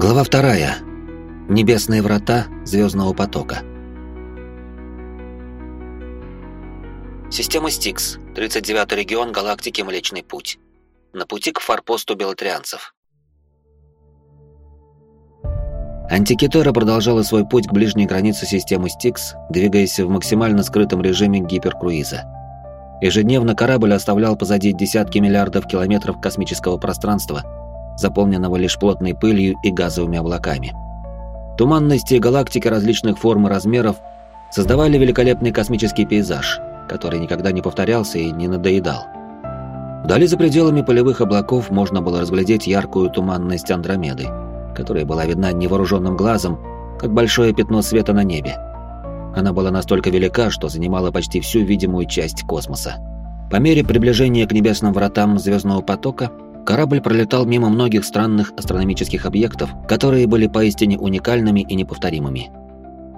Глава вторая. Небесные врата звездного потока. Система Стикс, 39-й регион галактики Млечный Путь. На пути к форпосту белотрианцев. Антикитера продолжала свой путь к ближней границе системы Стикс, двигаясь в максимально скрытом режиме гиперкруиза. Ежедневно корабль оставлял позади десятки миллиардов километров космического пространства, заполненного лишь плотной пылью и газовыми облаками. Туманности галактики различных форм и размеров создавали великолепный космический пейзаж, который никогда не повторялся и не надоедал. Вдали за пределами полевых облаков можно было разглядеть яркую туманность Андромеды, которая была видна невооруженным глазом, как большое пятно света на небе. Она была настолько велика, что занимала почти всю видимую часть космоса. По мере приближения к небесным вратам звездного потока Корабль пролетал мимо многих странных астрономических объектов, которые были поистине уникальными и неповторимыми.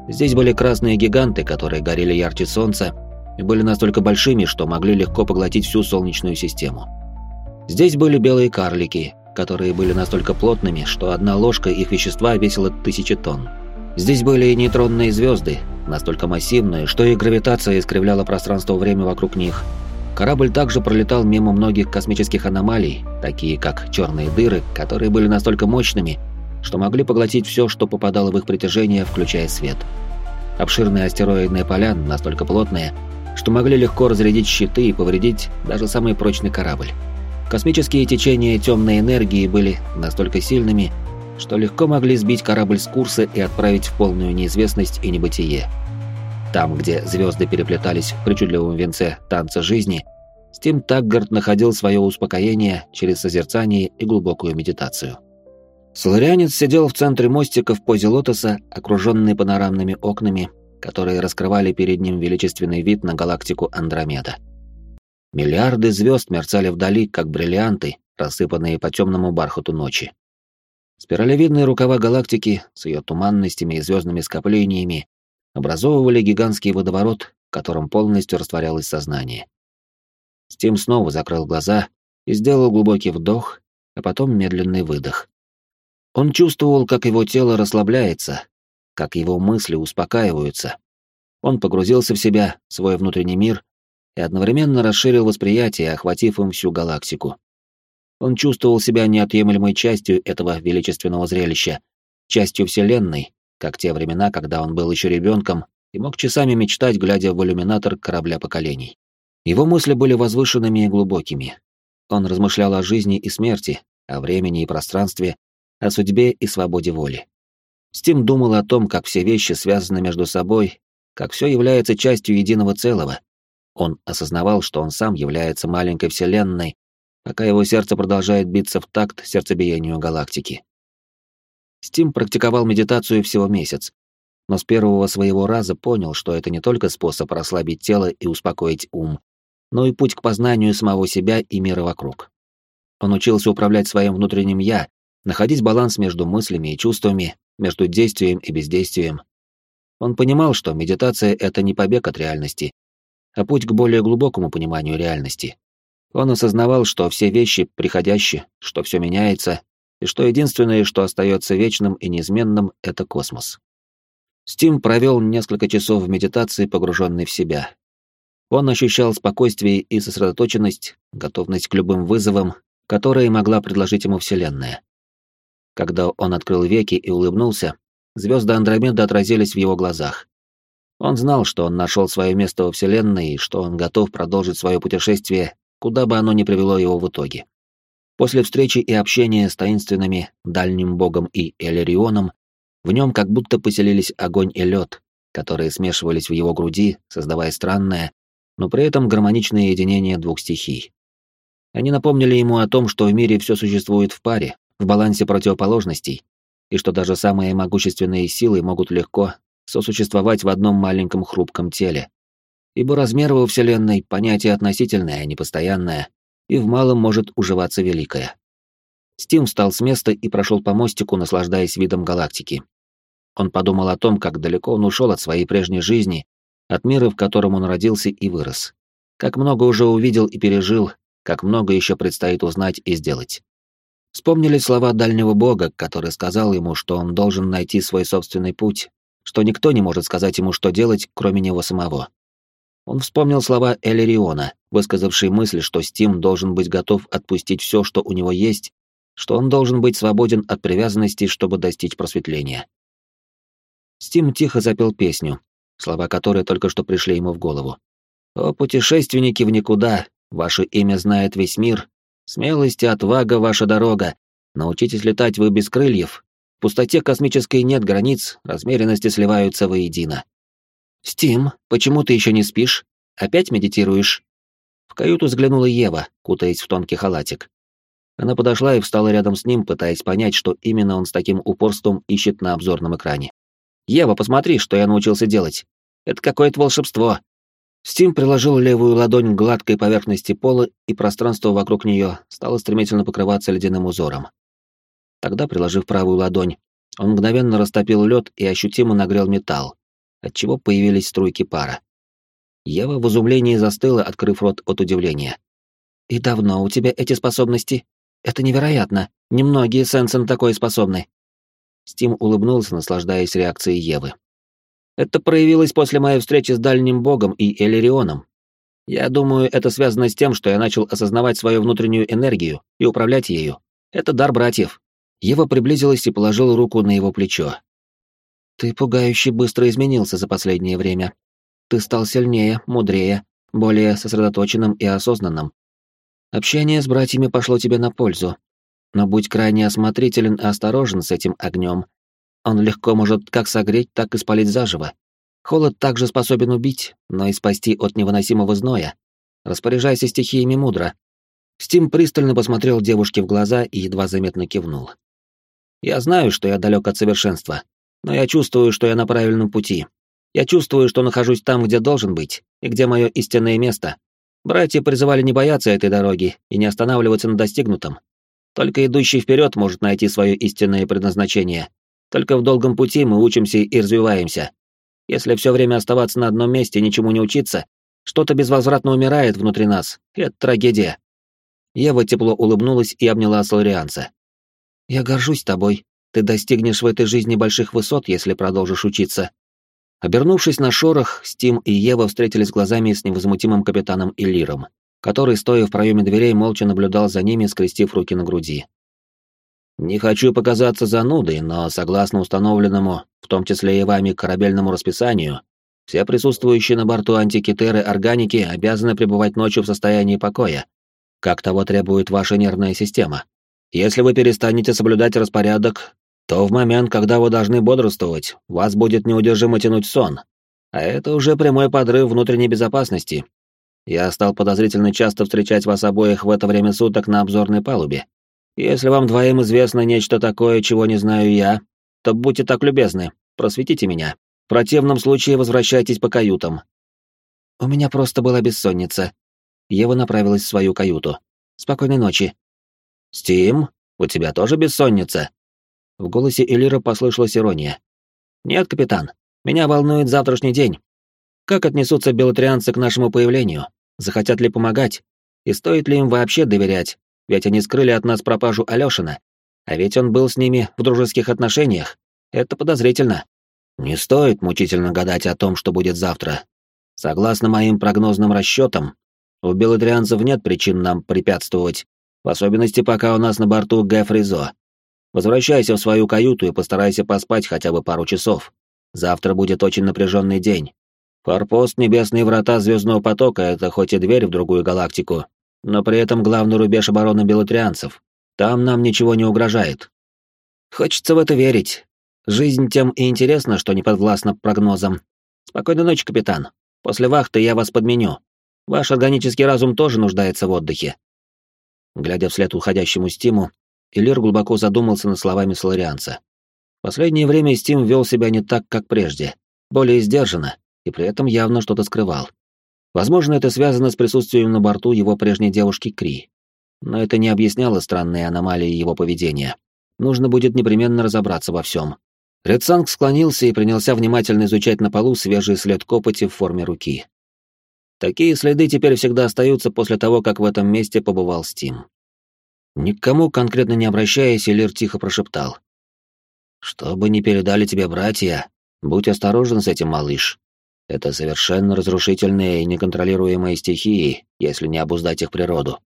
Здесь были красные гиганты, которые горели ярче солнца и были настолько большими, что могли легко поглотить всю Солнечную систему. Здесь были белые карлики, которые были настолько плотными, что одна ложка их вещества весила тысячи тонн. Здесь были и нейтронные звезды, настолько массивные, что и гравитация искривляла пространство-время вокруг них, Корабль также пролетал мимо многих космических аномалий, такие как черные дыры, которые были настолько мощными, что могли поглотить все, что попадало в их притяжение, включая свет. Обширные астероидные поля настолько плотные, что могли легко разрядить щиты и повредить даже самый прочный корабль. Космические течения темной энергии были настолько сильными, что легко могли сбить корабль с курса и отправить в полную неизвестность и небытие. Там, где звезды переплетались в причудливом венце танца жизни, Стим Таггард находил свое успокоение через созерцание и глубокую медитацию. Соларианец сидел в центре мостика в позе лотоса, окруженный панорамными окнами, которые раскрывали перед ним величественный вид на галактику Андромеда. Миллиарды звезд мерцали вдали, как бриллианты, рассыпанные по темному бархату ночи. Спиралевидные рукава галактики с ее туманностями и звездными скоплениями образовывали гигантский водоворот, в котором полностью растворялось сознание. Стим снова закрыл глаза и сделал глубокий вдох, а потом медленный выдох. Он чувствовал, как его тело расслабляется, как его мысли успокаиваются. Он погрузился в себя, свой внутренний мир, и одновременно расширил восприятие, охватив им всю галактику. Он чувствовал себя неотъемлемой частью этого величественного зрелища, частью Вселенной, как те времена, когда он был еще ребенком и мог часами мечтать, глядя в иллюминатор корабля поколений. Его мысли были возвышенными и глубокими. Он размышлял о жизни и смерти, о времени и пространстве, о судьбе и свободе воли. Стим думал о том, как все вещи связаны между собой, как все является частью единого целого. Он осознавал, что он сам является маленькой вселенной, пока его сердце продолжает биться в такт сердцебиению галактики. Стим практиковал медитацию всего месяц, но с первого своего раза понял, что это не только способ расслабить тело и успокоить ум, но и путь к познанию самого себя и мира вокруг. Он учился управлять своим внутренним «я», находить баланс между мыслями и чувствами, между действием и бездействием. Он понимал, что медитация — это не побег от реальности, а путь к более глубокому пониманию реальности. Он осознавал, что все вещи приходящие, что все меняется, и что единственное, что остается вечным и неизменным, это космос. Стим провел несколько часов в медитации, погруженный в себя. Он ощущал спокойствие и сосредоточенность, готовность к любым вызовам, которые могла предложить ему Вселенная. Когда он открыл веки и улыбнулся, звезды Андромеды отразились в его глазах. Он знал, что он нашел свое место во Вселенной и что он готов продолжить свое путешествие, куда бы оно ни привело его в итоге. После встречи и общения с таинственными дальним богом и Элерионом, в нем как будто поселились огонь и лед, которые смешивались в его груди, создавая странное, но при этом гармоничное единение двух стихий. Они напомнили ему о том, что в мире все существует в паре, в балансе противоположностей, и что даже самые могущественные силы могут легко сосуществовать в одном маленьком хрупком теле. Ибо размер во Вселенной — понятие относительное, а не постоянное, и в малом может уживаться великое. Стим встал с места и прошел по мостику, наслаждаясь видом галактики. Он подумал о том, как далеко он ушел от своей прежней жизни, от мира, в котором он родился и вырос. Как много уже увидел и пережил, как много еще предстоит узнать и сделать. Вспомнили слова дальнего бога, который сказал ему, что он должен найти свой собственный путь, что никто не может сказать ему, что делать, кроме него самого. Он вспомнил слова Элериона, высказавший мысль, что Стим должен быть готов отпустить все, что у него есть, что он должен быть свободен от привязанностей, чтобы достичь просветления. Стим тихо запел песню, слова которой только что пришли ему в голову. «О, путешественники в никуда, ваше имя знает весь мир, смелость и отвага — ваша дорога, научитесь летать вы без крыльев, в пустоте космической нет границ, размеренности сливаются воедино». «Стим, почему ты еще не спишь? Опять медитируешь?» В каюту взглянула Ева, кутаясь в тонкий халатик. Она подошла и встала рядом с ним, пытаясь понять, что именно он с таким упорством ищет на обзорном экране. «Ева, посмотри, что я научился делать. Это какое-то волшебство». Стим приложил левую ладонь к гладкой поверхности пола, и пространство вокруг нее стало стремительно покрываться ледяным узором. Тогда, приложив правую ладонь, он мгновенно растопил лед и ощутимо нагрел металл, отчего появились струйки пара. Ева в изумлении застыла, открыв рот от удивления. «И давно у тебя эти способности? Это невероятно. Немногие Сенсен такой способны». Стим улыбнулся, наслаждаясь реакцией Евы. «Это проявилось после моей встречи с Дальним Богом и Элерионом. Я думаю, это связано с тем, что я начал осознавать свою внутреннюю энергию и управлять ею. Это дар братьев». Ева приблизилась и положила руку на его плечо. «Ты пугающе быстро изменился за последнее время. Ты стал сильнее, мудрее, более сосредоточенным и осознанным. Общение с братьями пошло тебе на пользу, но будь крайне осмотрителен и осторожен с этим огнем. Он легко может как согреть, так и спалить заживо. Холод также способен убить, но и спасти от невыносимого зноя. Распоряжайся стихиями мудро. Стим пристально посмотрел девушке в глаза и едва заметно кивнул. Я знаю, что я далек от совершенства, но я чувствую, что я на правильном пути. Я чувствую, что нахожусь там, где должен быть, и где мое истинное место. Братья призывали не бояться этой дороги и не останавливаться на достигнутом. Только идущий вперед может найти свое истинное предназначение. Только в долгом пути мы учимся и развиваемся. Если все время оставаться на одном месте и ничему не учиться, что-то безвозвратно умирает внутри нас. Это трагедия. Ева тепло улыбнулась и обняла Соларианца. «Я горжусь тобой. Ты достигнешь в этой жизни больших высот, если продолжишь учиться». Обернувшись на шорох, Стим и Ева встретились глазами с невозмутимым капитаном Иллиром который, стоя в проеме дверей, молча наблюдал за ними, скрестив руки на груди. «Не хочу показаться занудой, но, согласно установленному, в том числе и вами, корабельному расписанию, все присутствующие на борту антикитеры органики обязаны пребывать ночью в состоянии покоя, как того требует ваша нервная система. Если вы перестанете соблюдать распорядок, то в момент, когда вы должны бодрствовать, вас будет неудержимо тянуть сон. А это уже прямой подрыв внутренней безопасности, я стал подозрительно часто встречать вас обоих в это время суток на обзорной палубе. Если вам двоим известно нечто такое, чего не знаю я, то будьте так любезны, просветите меня. В противном случае возвращайтесь по каютам. У меня просто была бессонница. Ева направилась в свою каюту. Спокойной ночи. Стим, у тебя тоже бессонница? В голосе Элира послышалась ирония. Нет, капитан, меня волнует завтрашний день. Как отнесутся белотрианцы к нашему появлению? Захотят ли помогать? И стоит ли им вообще доверять? Ведь они скрыли от нас пропажу Алёшина. А ведь он был с ними в дружеских отношениях. Это подозрительно. Не стоит мучительно гадать о том, что будет завтра. Согласно моим прогнозным расчетам, у белотрианцев нет причин нам препятствовать, в особенности пока у нас на борту Гэфризо. Возвращайся в свою каюту и постарайся поспать хотя бы пару часов. Завтра будет очень напряженный день. Форпост Небесные Врата Звездного Потока — это хоть и дверь в другую галактику, но при этом главный рубеж обороны белотрианцев. Там нам ничего не угрожает. Хочется в это верить. Жизнь тем и интересна, что не подвластна прогнозам. Спокойной ночи, капитан. После вахты я вас подменю. Ваш органический разум тоже нуждается в отдыхе. Глядя вслед уходящему Стиму, Илир глубоко задумался над словами Соларианца. Последнее время Стим вел себя не так, как прежде, более сдержанно, и при этом явно что-то скрывал. Возможно, это связано с присутствием на борту его прежней девушки Кри. Но это не объясняло странные аномалии его поведения. Нужно будет непременно разобраться во всем. Редсанг склонился и принялся внимательно изучать на полу свежий след копоти в форме руки. Такие следы теперь всегда остаются после того, как в этом месте побывал Стим. Никому конкретно не обращаясь, Элир тихо прошептал. «Что бы ни передали тебе братья, будь осторожен с этим, малыш. Это совершенно разрушительные и неконтролируемые стихии, если не обуздать их природу».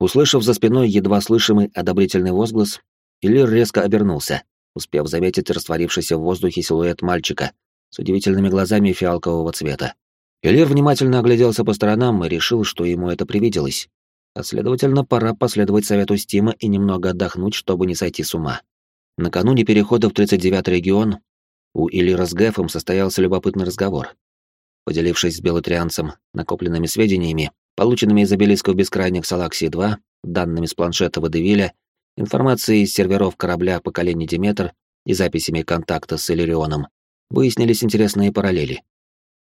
Услышав за спиной едва слышимый одобрительный возглас, Элир резко обернулся, успев заметить растворившийся в воздухе силуэт мальчика с удивительными глазами фиалкового цвета. Элир внимательно огляделся по сторонам и решил, что ему это привиделось. А следовательно, пора последовать совету Стима и немного отдохнуть, чтобы не сойти с ума. Накануне перехода в 39-й регион у Элира с Гэфом состоялся любопытный разговор. Поделившись с белотрианцем накопленными сведениями, полученными из обелисков бескрайних Салаксии-2, данными с планшета Водевиля, информацией из серверов корабля поколения Диметр и записями контакта с Иллирионом, выяснились интересные параллели.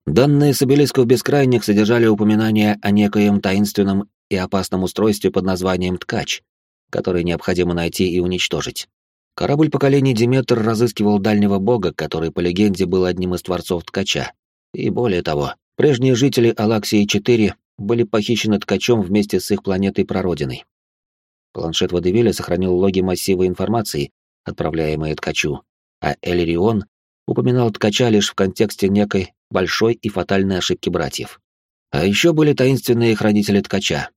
Данные с обелисков бескрайних содержали упоминания о некоем таинственном и опасном устройстве под названием «Ткач», который необходимо найти и уничтожить. Корабль поколения Диметр разыскивал дальнего бога, который, по легенде, был одним из творцов Ткача. И более того, прежние жители Алаксии-4 были похищены Ткачом вместе с их планетой-прародиной. Планшет Водевиля сохранил логи массива информации, отправляемые Ткачу, а Элерион упоминал ткача лишь в контексте некой большой и фатальной ошибки братьев. А еще были таинственные хранители ткача,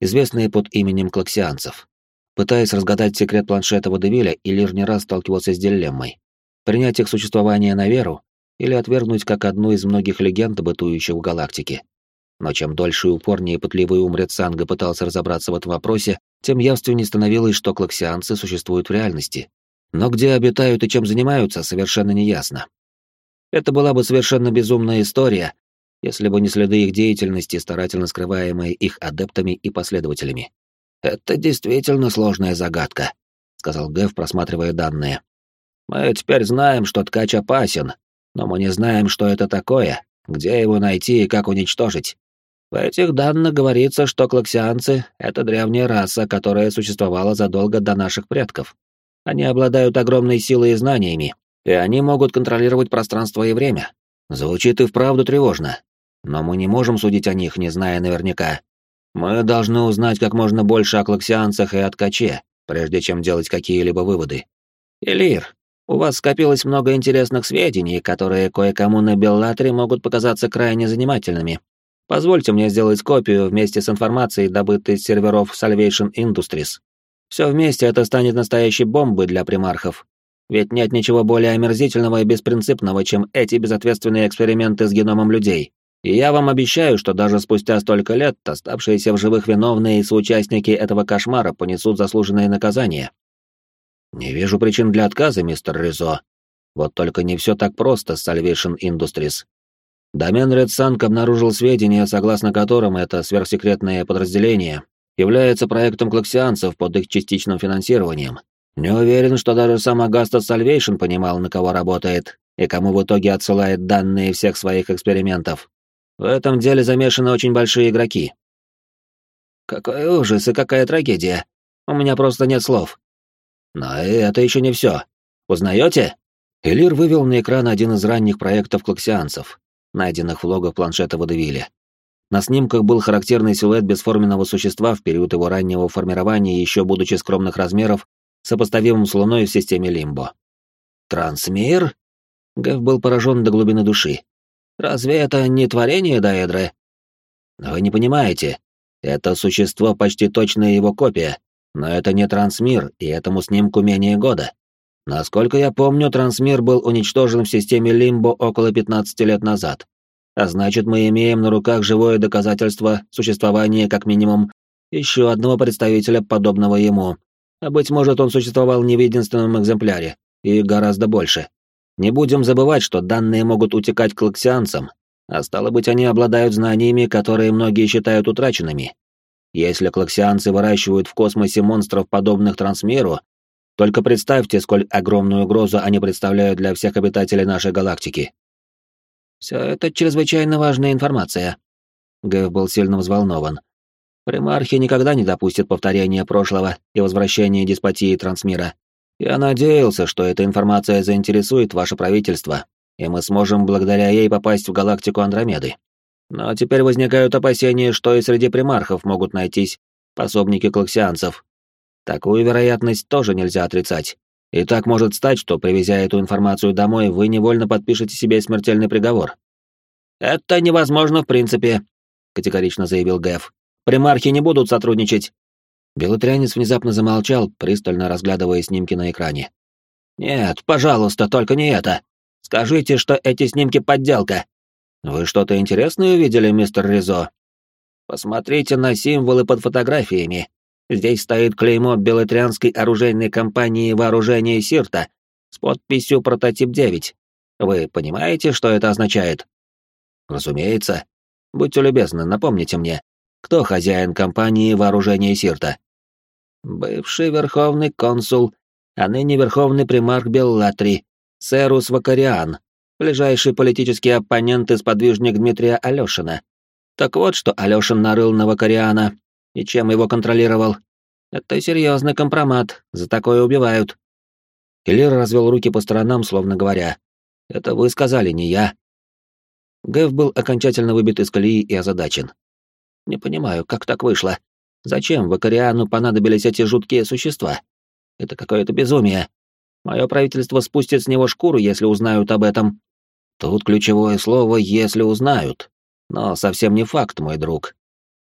известные под именем клаксианцев. Пытаясь разгадать секрет планшета Водевиля, Иллир не раз сталкивался с дилеммой. Принять их существование на веру или отвергнуть как одну из многих легенд, бытующих в галактике. Но чем дольше и упорнее пытливый ум Редсанга пытался разобраться в этом вопросе, тем явственнее становилось, что клаксианцы существуют в реальности, но где обитают и чем занимаются, совершенно неясно. Это была бы совершенно безумная история, если бы не следы их деятельности, старательно скрываемые их адептами и последователями. «Это действительно сложная загадка», — сказал Гэв, просматривая данные. «Мы теперь знаем, что ткач опасен, но мы не знаем, что это такое, где его найти и как уничтожить. В этих данных говорится, что клаксианцы — это древняя раса, которая существовала задолго до наших предков. Они обладают огромной силой и знаниями, и они могут контролировать пространство и время. Звучит и вправду тревожно. Но мы не можем судить о них, не зная наверняка. Мы должны узнать как можно больше о клаксианцах и о ткаче, прежде чем делать какие-либо выводы. Элир, у вас скопилось много интересных сведений, которые кое-кому на Беллатре могут показаться крайне занимательными. Позвольте мне сделать копию вместе с информацией, добытой с серверов Salvation Industries. Все вместе это станет настоящей бомбой для примархов. Ведь нет ничего более омерзительного и беспринципного, чем эти безответственные эксперименты с геномом людей. И я вам обещаю, что даже спустя столько лет оставшиеся в живых виновные и соучастники этого кошмара понесут заслуженное наказание. Не вижу причин для отказа, мистер Ризо. Вот только не все так просто с Salvation Industries. Домен Редсанг обнаружил сведения, согласно которым это сверхсекретное подразделение является проектом клаксианцев под их частичным финансированием. Не уверен, что даже сам Агаста Сальвейшн понимал, на кого работает, и кому в итоге отсылает данные всех своих экспериментов. В этом деле замешаны очень большие игроки. Какой ужас и какая трагедия. У меня просто нет слов. Но это еще не все. Узнаете? Элир вывел на экран один из ранних проектов клаксианцев, найденных в лого планшета Водевиля. На снимках был характерный силуэт бесформенного существа в период его раннего формирования, еще будучи скромных размеров, сопоставимым с Луной в системе Лимбо. «Трансмир?» Гэв был поражен до глубины души. «Разве это не творение Даэдры?» «Вы не понимаете. Это существо почти точная его копия, но это не трансмир, и этому снимку менее года. Насколько я помню, трансмир был уничтожен в системе Лимбо около 15 лет назад. А значит, мы имеем на руках живое доказательство существования, как минимум, еще одного представителя, подобного ему. А быть может, он существовал не в единственном экземпляре, и гораздо больше. Не будем забывать, что данные могут утекать к лаксианцам, а стало быть, они обладают знаниями, которые многие считают утраченными. Если клаксианцы выращивают в космосе монстров, подобных трансмиру, только представьте, сколь огромную угрозу они представляют для всех обитателей нашей галактики. Все это чрезвычайно важная информация. Гэв был сильно взволнован. Примархи никогда не допустят повторения прошлого и возвращения деспотии Трансмира. Я надеялся, что эта информация заинтересует ваше правительство, и мы сможем благодаря ей попасть в галактику Андромеды. Но теперь возникают опасения, что и среди примархов могут найтись пособники клаксианцев. Такую вероятность тоже нельзя отрицать. И так может стать, что, привезя эту информацию домой, вы невольно подпишете себе смертельный приговор. «Это невозможно в принципе», — категорично заявил Гэв. «Примархи не будут сотрудничать». Белотрянец внезапно замолчал, пристально разглядывая снимки на экране. «Нет, пожалуйста, только не это. Скажите, что эти снимки — подделка. Вы что-то интересное увидели, мистер Ризо? Посмотрите на символы под фотографиями. Здесь стоит клеймо Белотрянской оружейной компании вооружения Сирта с подписью «Прототип 9». Вы понимаете, что это означает? Разумеется. Будьте любезны, напомните мне, кто хозяин компании вооружения Сирта? Бывший верховный консул, а ныне верховный примарх Беллатри, Серус Вакариан, ближайший политический оппонент и сподвижник Дмитрия Алешина. Так вот, что Алешин нарыл на Вакариана, и чем его контролировал. Это серьезный компромат, за такое убивают. Келлер развел руки по сторонам, словно говоря, «Это вы сказали, не я». Гэв был окончательно выбит из колеи и озадачен. «Не понимаю, как так вышло? Зачем Вакариану понадобились эти жуткие существа? Это какое-то безумие. Мое правительство спустит с него шкуру, если узнают об этом. Тут ключевое слово «если узнают». Но совсем не факт, мой друг.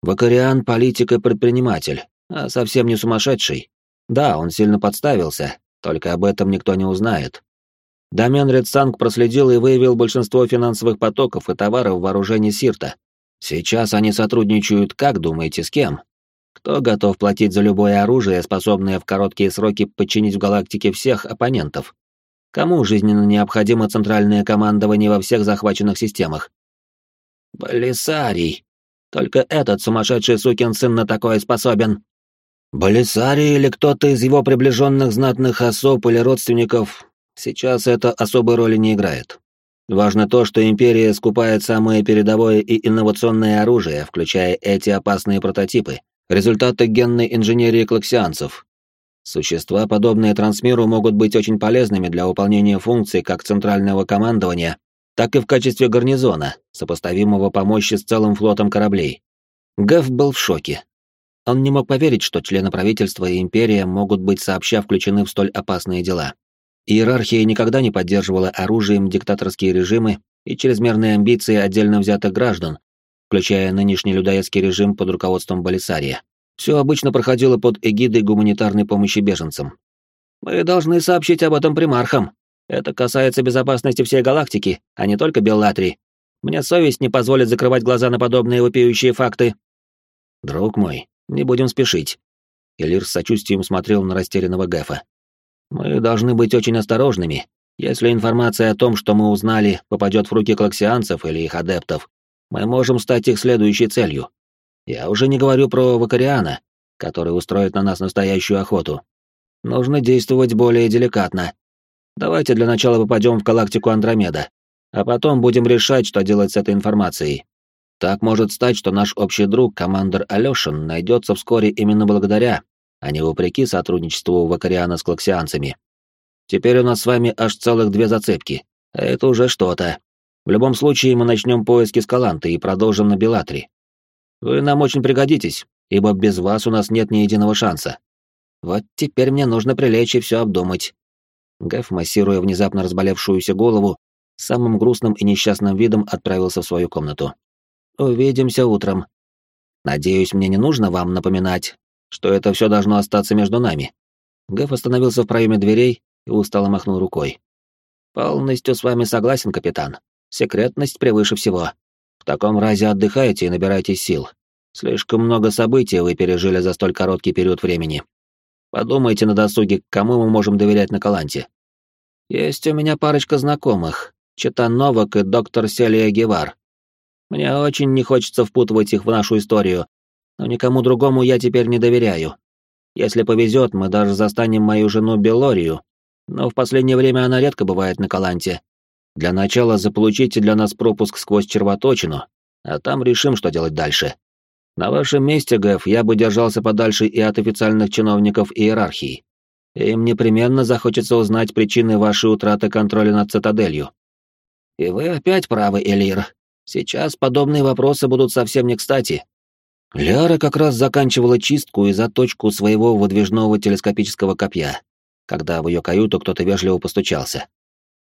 Вакариан — политик и предприниматель, а совсем не сумасшедший. Да, он сильно подставился, только об этом никто не узнает. Домен Редсанг проследил и выявил большинство финансовых потоков и товаров в вооружении Сирта. Сейчас они сотрудничают, как думаете, с кем? Кто готов платить за любое оружие, способное в короткие сроки подчинить в галактике всех оппонентов? Кому жизненно необходимо центральное командование во всех захваченных системах? Болисарий, только этот сумасшедший сукин сын на такое способен. Болисарий или кто-то из его приближенных знатных особ или родственников, сейчас это особой роли не играет. Важно то, что Империя скупает самое передовое и инновационное оружие, включая эти опасные прототипы, результаты генной инженерии клаксианцев. Существа, подобные трансмиру, могут быть очень полезными для выполнения функций как центрального командования, так и в качестве гарнизона, сопоставимого по мощи с целым флотом кораблей. Гэв был в шоке. Он не мог поверить, что члены правительства и империя могут быть сообща включены в столь опасные дела. Иерархия никогда не поддерживала оружием диктаторские режимы и чрезмерные амбиции отдельно взятых граждан, включая нынешний людоедский режим под руководством Болисария. Все обычно проходило под эгидой гуманитарной помощи беженцам. «Мы должны сообщить об этом примархам», это касается безопасности всей галактики, а не только Беллатри. Мне совесть не позволит закрывать глаза на подобные вопиющие факты. Друг мой, не будем спешить. Элир с сочувствием смотрел на растерянного Гэфа. Мы должны быть очень осторожными. Если информация о том, что мы узнали, попадет в руки клаксианцев или их адептов, мы можем стать их следующей целью. Я уже не говорю про Вакариана, который устроит на нас настоящую охоту. Нужно действовать более деликатно, Давайте для начала попадем в галактику Андромеда, а потом будем решать, что делать с этой информацией. Так может стать, что наш общий друг, командир Алёшин, найдется вскоре именно благодаря, а не вопреки сотрудничеству Вакариана с клаксианцами. Теперь у нас с вами аж целых две зацепки, а это уже что-то. В любом случае мы начнем поиски Скаланты и продолжим на Белатри. Вы нам очень пригодитесь, ибо без вас у нас нет ни единого шанса. Вот теперь мне нужно прилечь и все обдумать, Гэф, массируя внезапно разболевшуюся голову, самым грустным и несчастным видом отправился в свою комнату. «Увидимся утром. Надеюсь, мне не нужно вам напоминать, что это все должно остаться между нами». Гэф остановился в проеме дверей и устало махнул рукой. «Полностью с вами согласен, капитан. Секретность превыше всего. В таком разе отдыхайте и набирайтесь сил. Слишком много событий вы пережили за столь короткий период времени. Подумайте на досуге, кому мы можем доверять на Каланте. Есть у меня парочка знакомых, Читан Новак и доктор Селия Гевар. Мне очень не хочется впутывать их в нашу историю, но никому другому я теперь не доверяю. Если повезет, мы даже застанем мою жену Белорию, но в последнее время она редко бывает на Каланте. Для начала заполучите для нас пропуск сквозь червоточину, а там решим, что делать дальше. На вашем месте, Гэф, я бы держался подальше и от официальных чиновников иерархии. Им непременно захочется узнать причины вашей утраты контроля над цитаделью. И вы опять правы, Элир. Сейчас подобные вопросы будут совсем не кстати. Ляра как раз заканчивала чистку и заточку своего выдвижного телескопического копья, когда в ее каюту кто-то вежливо постучался.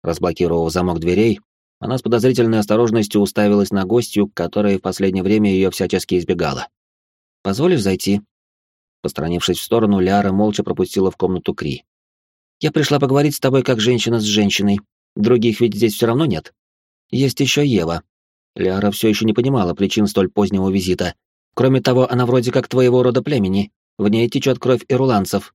Разблокировав замок дверей, она с подозрительной осторожностью уставилась на гостью, которая в последнее время ее всячески избегала. «Позволишь зайти?» Постранившись в сторону, Ляра молча пропустила в комнату Кри. «Я пришла поговорить с тобой как женщина с женщиной. Других ведь здесь все равно нет. Есть еще Ева». Ляра все еще не понимала причин столь позднего визита. Кроме того, она вроде как твоего рода племени. В ней течет кровь ирландцев.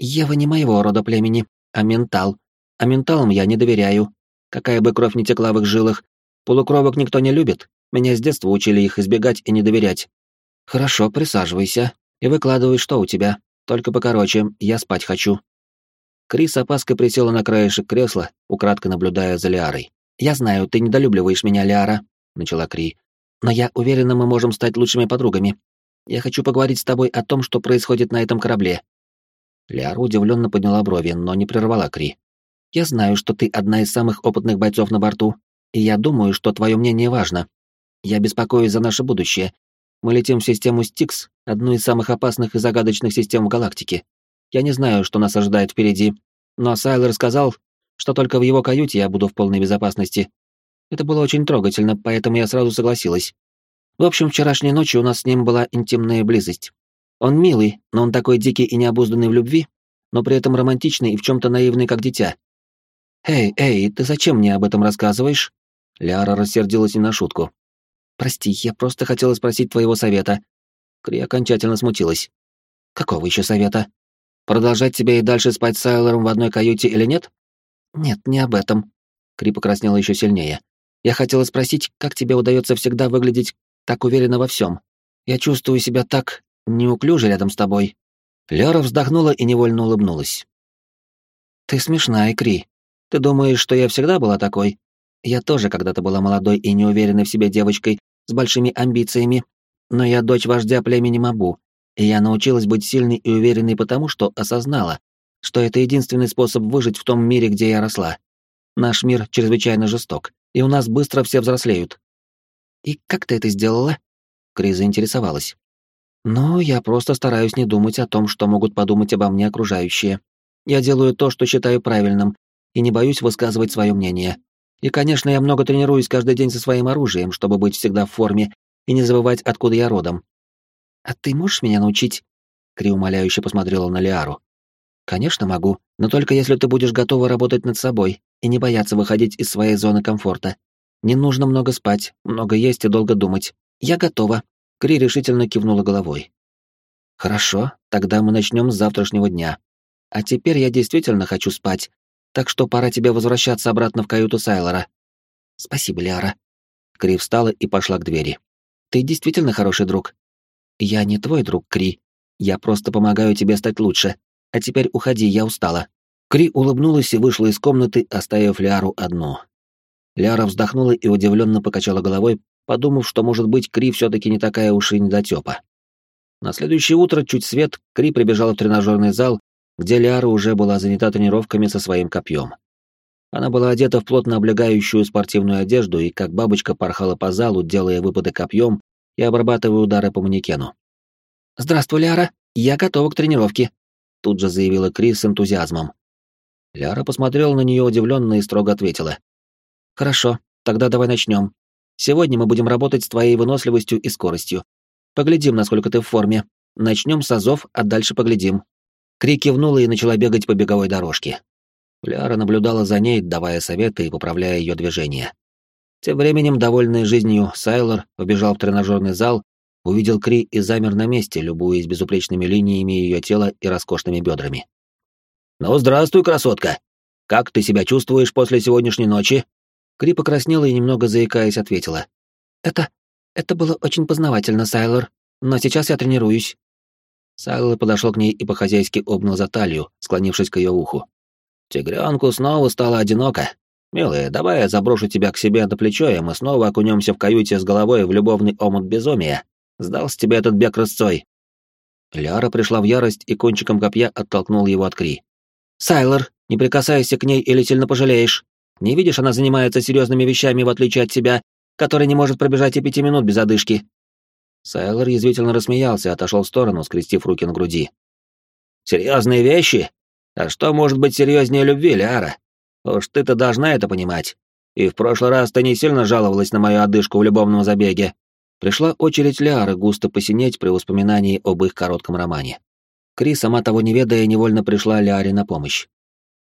Ева не моего рода племени, а ментал. А менталам я не доверяю. Какая бы кровь ни текла в их жилах, полукровок никто не любит. Меня с детства учили их избегать и не доверять. Хорошо, присаживайся и выкладывай, что у тебя. Только покороче, я спать хочу. Крис опаской присела на краешек кресла, украдкой наблюдая за Лиарой. «Я знаю, ты недолюбливаешь меня, Лиара», — начала Кри. «Но я уверена, мы можем стать лучшими подругами. Я хочу поговорить с тобой о том, что происходит на этом корабле». Лиара удивленно подняла брови, но не прервала Кри. Я знаю, что ты одна из самых опытных бойцов на борту, и я думаю, что твое мнение важно. Я беспокоюсь за наше будущее. Мы летим в систему Стикс, одну из самых опасных и загадочных систем в галактике. Я не знаю, что нас ожидает впереди, но Сайлер сказал, что только в его каюте я буду в полной безопасности. Это было очень трогательно, поэтому я сразу согласилась. В общем, вчерашней ночью у нас с ним была интимная близость. Он милый, но он такой дикий и необузданный в любви, но при этом романтичный и в чем-то наивный, как дитя. «Эй, эй, ты зачем мне об этом рассказываешь?» Ляра рассердилась не на шутку. «Прости, я просто хотела спросить твоего совета». Кри окончательно смутилась. «Какого еще совета? Продолжать тебе и дальше спать с Сайлором в одной каюте или нет?» «Нет, не об этом». Кри покраснела еще сильнее. «Я хотела спросить, как тебе удается всегда выглядеть так уверенно во всем? Я чувствую себя так неуклюже рядом с тобой». Ляра вздохнула и невольно улыбнулась. «Ты смешная, Кри. Ты думаешь, что я всегда была такой? Я тоже когда-то была молодой и неуверенной в себе девочкой с большими амбициями, но я дочь вождя племени Мабу, и я научилась быть сильной и уверенной потому, что осознала, что это единственный способ выжить в том мире, где я росла. Наш мир чрезвычайно жесток, и у нас быстро все взрослеют. И как ты это сделала? Криза интересовалась. Ну, я просто стараюсь не думать о том, что могут подумать обо мне окружающие. Я делаю то, что считаю правильным, и не боюсь высказывать свое мнение. И, конечно, я много тренируюсь каждый день со своим оружием, чтобы быть всегда в форме и не забывать, откуда я родом. «А ты можешь меня научить?» Кри умоляюще посмотрела на Лиару. «Конечно могу, но только если ты будешь готова работать над собой и не бояться выходить из своей зоны комфорта. Не нужно много спать, много есть и долго думать. Я готова». Кри решительно кивнула головой. «Хорошо, тогда мы начнем с завтрашнего дня. А теперь я действительно хочу спать, так что пора тебе возвращаться обратно в каюту Сайлора. Спасибо, Лиара. Кри встала и пошла к двери. Ты действительно хороший друг. Я не твой друг, Кри. Я просто помогаю тебе стать лучше. А теперь уходи, я устала. Кри улыбнулась и вышла из комнаты, оставив Лиару одну. Ляра вздохнула и удивленно покачала головой, подумав, что, может быть, Кри все-таки не такая уж и недотепа. На следующее утро, чуть свет, Кри прибежала в тренажерный зал где Лиара уже была занята тренировками со своим копьем. Она была одета в плотно облегающую спортивную одежду и как бабочка порхала по залу, делая выпады копьем и обрабатывая удары по манекену. «Здравствуй, Ляра, я готова к тренировке», — тут же заявила Крис с энтузиазмом. Ляра посмотрела на нее удивленно и строго ответила. «Хорошо, тогда давай начнем. Сегодня мы будем работать с твоей выносливостью и скоростью. Поглядим, насколько ты в форме. Начнем с азов, а дальше поглядим, Кри кивнула и начала бегать по беговой дорожке. Ляра наблюдала за ней, давая советы и поправляя ее движения. Тем временем, довольный жизнью, Сайлор побежал в тренажерный зал, увидел Кри и замер на месте, любуясь безупречными линиями ее тела и роскошными бедрами. «Ну, здравствуй, красотка! Как ты себя чувствуешь после сегодняшней ночи?» Кри покраснела и, немного заикаясь, ответила. «Это... это было очень познавательно, Сайлор, но сейчас я тренируюсь. Сайло подошел к ней и по-хозяйски обнял за талию, склонившись к ее уху. «Тигренку снова стало одиноко. Милая, давай я заброшу тебя к себе на плечо, и мы снова окунемся в каюте с головой в любовный омут безумия. Сдался тебе этот бег рысцой». Ляра пришла в ярость и кончиком копья оттолкнул его от Кри. «Сайлор, не прикасайся к ней или сильно пожалеешь. Не видишь, она занимается серьезными вещами, в отличие от тебя, который не может пробежать и пяти минут без одышки». Сайлор язвительно рассмеялся и отошел в сторону, скрестив руки на груди. «Серьезные вещи? А что может быть серьезнее любви, Ляра? Уж ты-то должна это понимать. И в прошлый раз ты не сильно жаловалась на мою одышку в любовном забеге». Пришла очередь Ляры густо посинеть при воспоминании об их коротком романе. Кри, сама того не ведая, невольно пришла Ляре на помощь.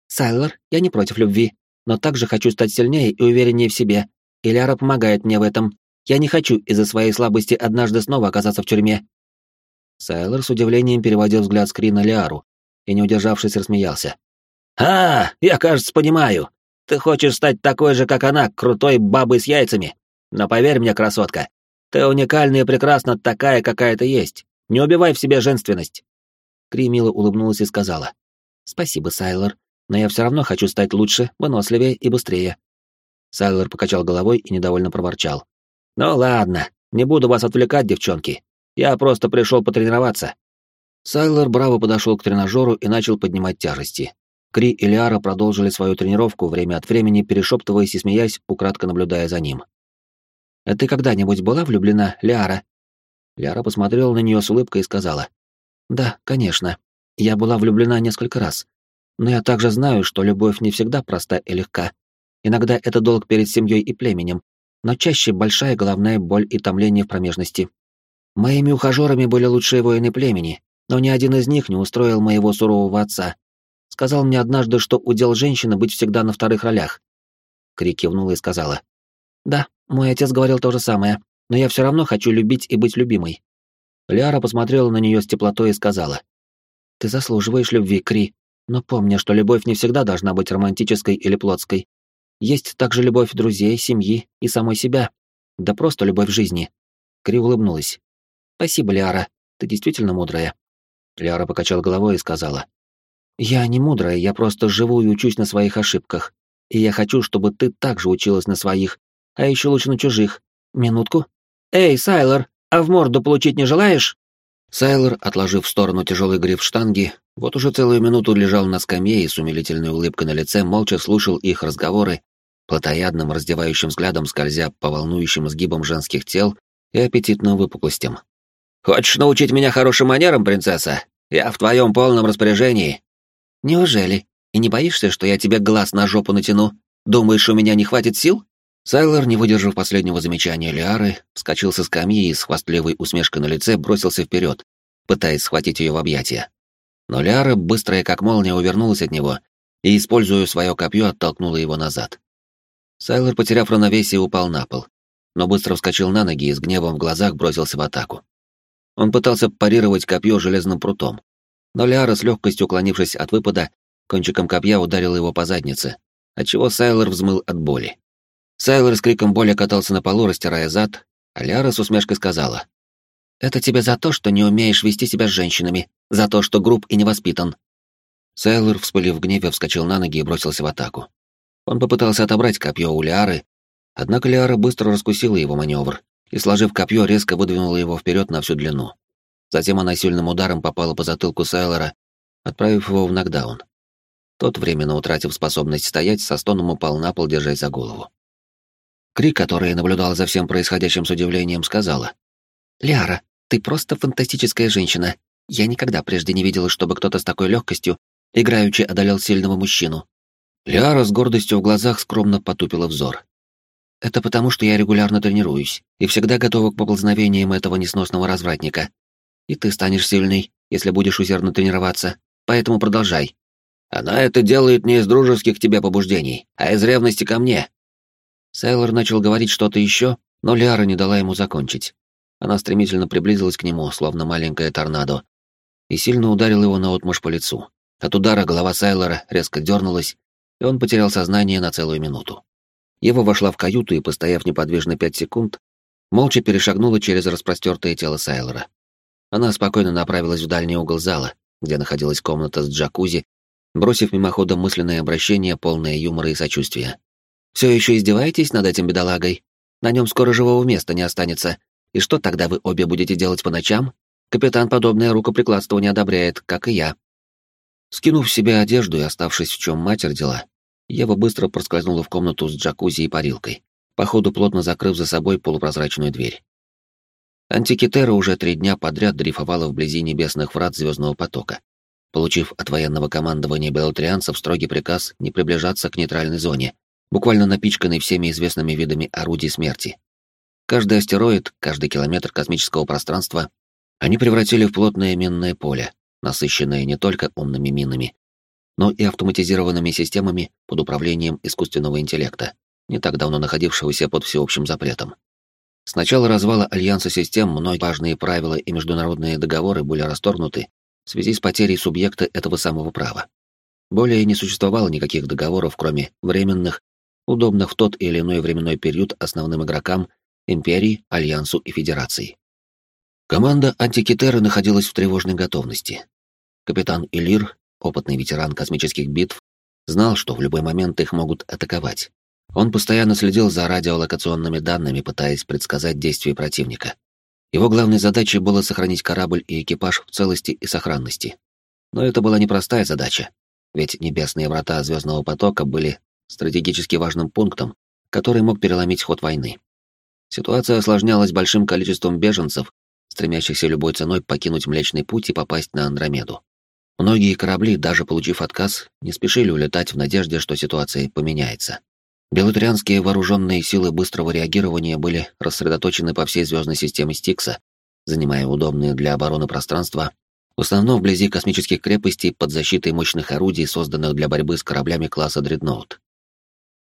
«Сайлор, я не против любви, но также хочу стать сильнее и увереннее в себе, и Ляра помогает мне в этом. Я не хочу из-за своей слабости однажды снова оказаться в тюрьме». Сайлор с удивлением переводил взгляд с Кри на Лиару и, не удержавшись, рассмеялся. «А, я, кажется, понимаю. Ты хочешь стать такой же, как она, крутой бабой с яйцами. Но поверь мне, красотка, ты уникальна и прекрасна такая, какая ты есть. Не убивай в себе женственность. Кри мило улыбнулась и сказала. Спасибо, Сайлор, но я все равно хочу стать лучше, выносливее и быстрее. Сайлор покачал головой и недовольно проворчал. Ну ладно, не буду вас отвлекать, девчонки. Я просто пришел потренироваться. Сайлор браво подошел к тренажеру и начал поднимать тяжести. Кри и Лиара продолжили свою тренировку, время от времени перешептываясь и смеясь, украдко наблюдая за ним. А ты когда-нибудь была влюблена, Ляра?» Ляра посмотрела на нее с улыбкой и сказала. «Да, конечно. Я была влюблена несколько раз. Но я также знаю, что любовь не всегда проста и легка. Иногда это долг перед семьей и племенем, но чаще большая головная боль и томление в промежности. Моими ухажерами были лучшие воины племени, но ни один из них не устроил моего сурового отца. Сказал мне однажды, что удел женщины быть всегда на вторых ролях. Крик кивнула и сказала. «Да, мой отец говорил то же самое, но я все равно хочу любить и быть любимой. Ляра посмотрела на нее с теплотой и сказала. «Ты заслуживаешь любви, Кри, но помни, что любовь не всегда должна быть романтической или плотской. Есть также любовь друзей, семьи и самой себя. Да просто любовь жизни». Кри улыбнулась. «Спасибо, Ляра, ты действительно мудрая». Ляра покачала головой и сказала. «Я не мудрая, я просто живу и учусь на своих ошибках. И я хочу, чтобы ты также училась на своих а еще лучше на чужих. Минутку. Эй, Сайлор, а в морду получить не желаешь? Сайлор, отложив в сторону тяжелый гриф штанги, вот уже целую минуту лежал на скамье и с умилительной улыбкой на лице молча слушал их разговоры, плотоядным раздевающим взглядом скользя по волнующим сгибам женских тел и аппетитным выпуклостям. «Хочешь научить меня хорошим манерам, принцесса? Я в твоем полном распоряжении». «Неужели? И не боишься, что я тебе глаз на жопу натяну? Думаешь, у меня не хватит сил?» Сайлор, не выдержав последнего замечания Лиары, вскочил со скамьи и с хвастливой усмешкой на лице бросился вперед, пытаясь схватить ее в объятия. Но Лиара, быстрая как молния, увернулась от него и, используя свое копье, оттолкнула его назад. Сайлор, потеряв равновесие, упал на пол, но быстро вскочил на ноги и с гневом в глазах бросился в атаку. Он пытался парировать копье железным прутом, но Лиара, с легкостью уклонившись от выпада, кончиком копья ударила его по заднице, отчего Сайлор взмыл от боли. Сайлор с криком боли катался на полу, растирая зад, а Ляра с усмешкой сказала. «Это тебе за то, что не умеешь вести себя с женщинами, за то, что груб и невоспитан». Сайлор, вспылив в гневе, вскочил на ноги и бросился в атаку. Он попытался отобрать копье у Лиары, однако Лиара быстро раскусила его маневр и, сложив копье, резко выдвинула его вперед на всю длину. Затем она сильным ударом попала по затылку Сайлора, отправив его в нокдаун. Тот, временно утратив способность стоять, со стоном упал на пол, держась за голову. Крик, которая наблюдала за всем происходящим с удивлением, сказала. «Ляра, ты просто фантастическая женщина. Я никогда прежде не видела, чтобы кто-то с такой легкостью играючи одолел сильного мужчину». Ляра с гордостью в глазах скромно потупила взор. «Это потому, что я регулярно тренируюсь и всегда готова к поползновениям этого несносного развратника. И ты станешь сильной, если будешь усердно тренироваться, поэтому продолжай». «Она это делает не из дружеских тебе побуждений, а из ревности ко мне», Сайлор начал говорить что-то еще, но Лиара не дала ему закончить. Она стремительно приблизилась к нему, словно маленькая торнадо, и сильно ударила его наотмашь по лицу. От удара голова Сайлора резко дернулась, и он потерял сознание на целую минуту. Ева вошла в каюту и, постояв неподвижно пять секунд, молча перешагнула через распростертое тело Сайлора. Она спокойно направилась в дальний угол зала, где находилась комната с джакузи, бросив мимоходом мысленное обращение, полное юмора и сочувствия. Все еще издеваетесь над этим бедолагой? На нем скоро живого места не останется. И что тогда вы обе будете делать по ночам? Капитан подобное рукоприкладство не одобряет, как и я. Скинув с себя одежду и оставшись в чем матерь дела, Ева быстро проскользнула в комнату с джакузи и парилкой, походу плотно закрыв за собой полупрозрачную дверь. Антикитера уже три дня подряд дрейфовала вблизи небесных врат Звездного потока, получив от военного командования белотрианцев строгий приказ не приближаться к нейтральной зоне, буквально напичканной всеми известными видами орудий смерти. Каждый астероид, каждый километр космического пространства они превратили в плотное минное поле, насыщенное не только умными минами, но и автоматизированными системами под управлением искусственного интеллекта, не так давно находившегося под всеобщим запретом. С начала развала Альянса систем многие важные правила и международные договоры были расторгнуты в связи с потерей субъекта этого самого права. Более не существовало никаких договоров, кроме временных, удобных в тот или иной временной период основным игрокам Империи, Альянсу и Федерации. Команда антикитеры находилась в тревожной готовности. Капитан Илир, опытный ветеран космических битв, знал, что в любой момент их могут атаковать. Он постоянно следил за радиолокационными данными, пытаясь предсказать действия противника. Его главной задачей было сохранить корабль и экипаж в целости и сохранности. Но это была непростая задача, ведь небесные врата звездного потока были стратегически важным пунктом, который мог переломить ход войны. Ситуация осложнялась большим количеством беженцев, стремящихся любой ценой покинуть Млечный Путь и попасть на Андромеду. Многие корабли, даже получив отказ, не спешили улетать в надежде, что ситуация поменяется. Белотрианские вооруженные силы быстрого реагирования были рассредоточены по всей звездной системе Стикса, занимая удобные для обороны пространства, в основном вблизи космических крепостей под защитой мощных орудий, созданных для борьбы с кораблями класса Дредноут.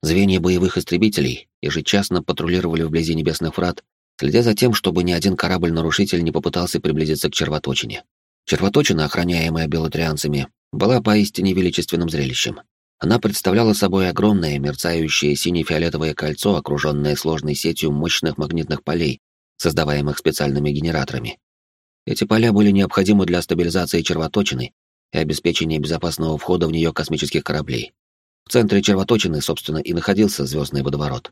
Звенья боевых истребителей ежечасно патрулировали вблизи небесных врат, следя за тем, чтобы ни один корабль-нарушитель не попытался приблизиться к червоточине. Червоточина, охраняемая белотрианцами, была поистине величественным зрелищем. Она представляла собой огромное мерцающее сине-фиолетовое кольцо, окруженное сложной сетью мощных магнитных полей, создаваемых специальными генераторами. Эти поля были необходимы для стабилизации червоточины и обеспечения безопасного входа в нее космических кораблей. В центре червоточины, собственно, и находился звездный водоворот.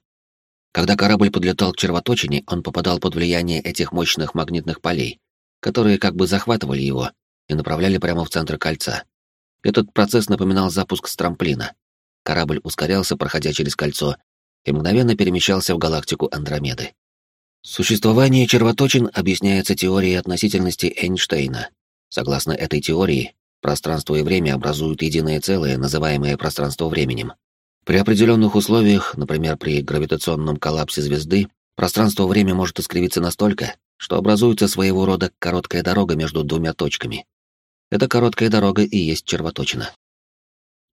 Когда корабль подлетал к червоточине, он попадал под влияние этих мощных магнитных полей, которые как бы захватывали его и направляли прямо в центр кольца. Этот процесс напоминал запуск с трамплина. Корабль ускорялся, проходя через кольцо, и мгновенно перемещался в галактику Андромеды. Существование червоточин объясняется теорией относительности Эйнштейна. Согласно этой теории, пространство и время образуют единое целое, называемое пространство-временем. При определенных условиях, например, при гравитационном коллапсе звезды, пространство-время может искривиться настолько, что образуется своего рода короткая дорога между двумя точками. Эта короткая дорога и есть червоточина.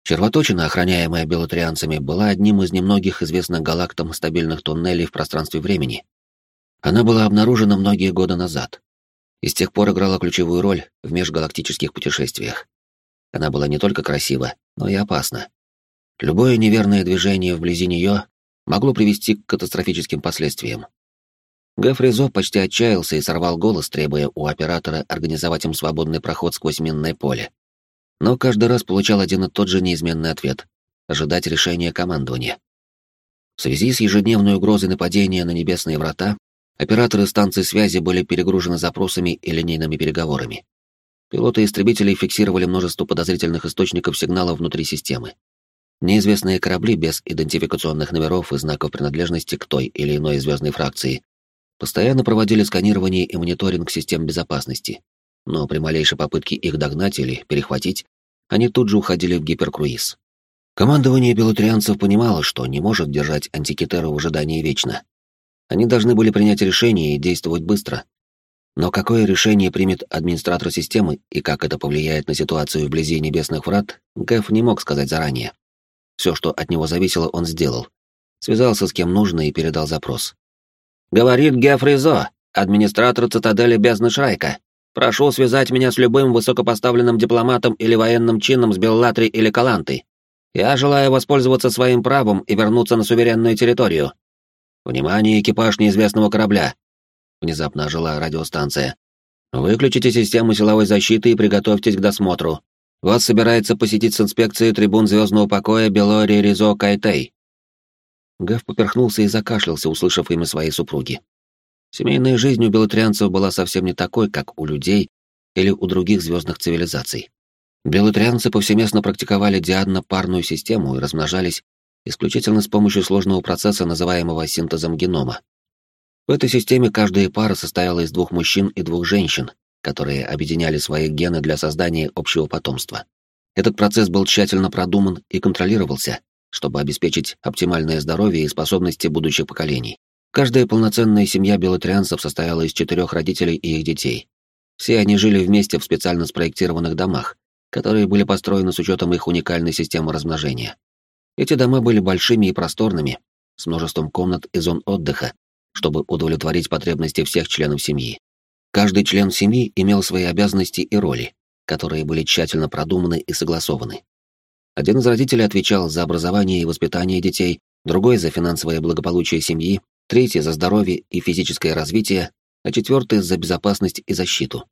Червоточина, охраняемая белотрианцами, была одним из немногих известных галактам стабильных туннелей в пространстве времени. Она была обнаружена многие годы назад и с тех пор играла ключевую роль в межгалактических путешествиях. Она была не только красива, но и опасна. Любое неверное движение вблизи нее могло привести к катастрофическим последствиям. Гафризо почти отчаялся и сорвал голос, требуя у оператора организовать им свободный проход сквозь минное поле. Но каждый раз получал один и тот же неизменный ответ — ожидать решения командования. В связи с ежедневной угрозой нападения на небесные врата, операторы станций связи были перегружены запросами и линейными переговорами. Пилоты истребителей фиксировали множество подозрительных источников сигнала внутри системы. Неизвестные корабли без идентификационных номеров и знаков принадлежности к той или иной звездной фракции постоянно проводили сканирование и мониторинг систем безопасности, но при малейшей попытке их догнать или перехватить, они тут же уходили в гиперкруиз. Командование белотрианцев понимало, что не может держать антикитеру в ожидании вечно. Они должны были принять решение и действовать быстро. Но какое решение примет администратор системы и как это повлияет на ситуацию вблизи небесных врат, Гэф не мог сказать заранее. Все, что от него зависело, он сделал. Связался с кем нужно и передал запрос. «Говорит Гефризо, администратор цитадели Бездны Шрайка. Прошу связать меня с любым высокопоставленным дипломатом или военным чином с Беллатри или Каланты. Я желаю воспользоваться своим правом и вернуться на суверенную территорию. Внимание, экипаж неизвестного корабля!» Внезапно ожила радиостанция. «Выключите систему силовой защиты и приготовьтесь к досмотру. Вас собирается посетить с инспекцией трибун звездного покоя Белори Ризо Кайтей. Гав поперхнулся и закашлялся, услышав имя своей супруги. Семейная жизнь у белотрианцев была совсем не такой, как у людей или у других звездных цивилизаций. Белотрианцы повсеместно практиковали диадно-парную систему и размножались исключительно с помощью сложного процесса, называемого синтезом генома. В этой системе каждая пара состояла из двух мужчин и двух женщин, которые объединяли свои гены для создания общего потомства. Этот процесс был тщательно продуман и контролировался, чтобы обеспечить оптимальное здоровье и способности будущих поколений. Каждая полноценная семья белотрианцев состояла из четырех родителей и их детей. Все они жили вместе в специально спроектированных домах, которые были построены с учетом их уникальной системы размножения. Эти дома были большими и просторными, с множеством комнат и зон отдыха, чтобы удовлетворить потребности всех членов семьи. Каждый член семьи имел свои обязанности и роли, которые были тщательно продуманы и согласованы. Один из родителей отвечал за образование и воспитание детей, другой — за финансовое благополучие семьи, третий — за здоровье и физическое развитие, а четвертый — за безопасность и защиту.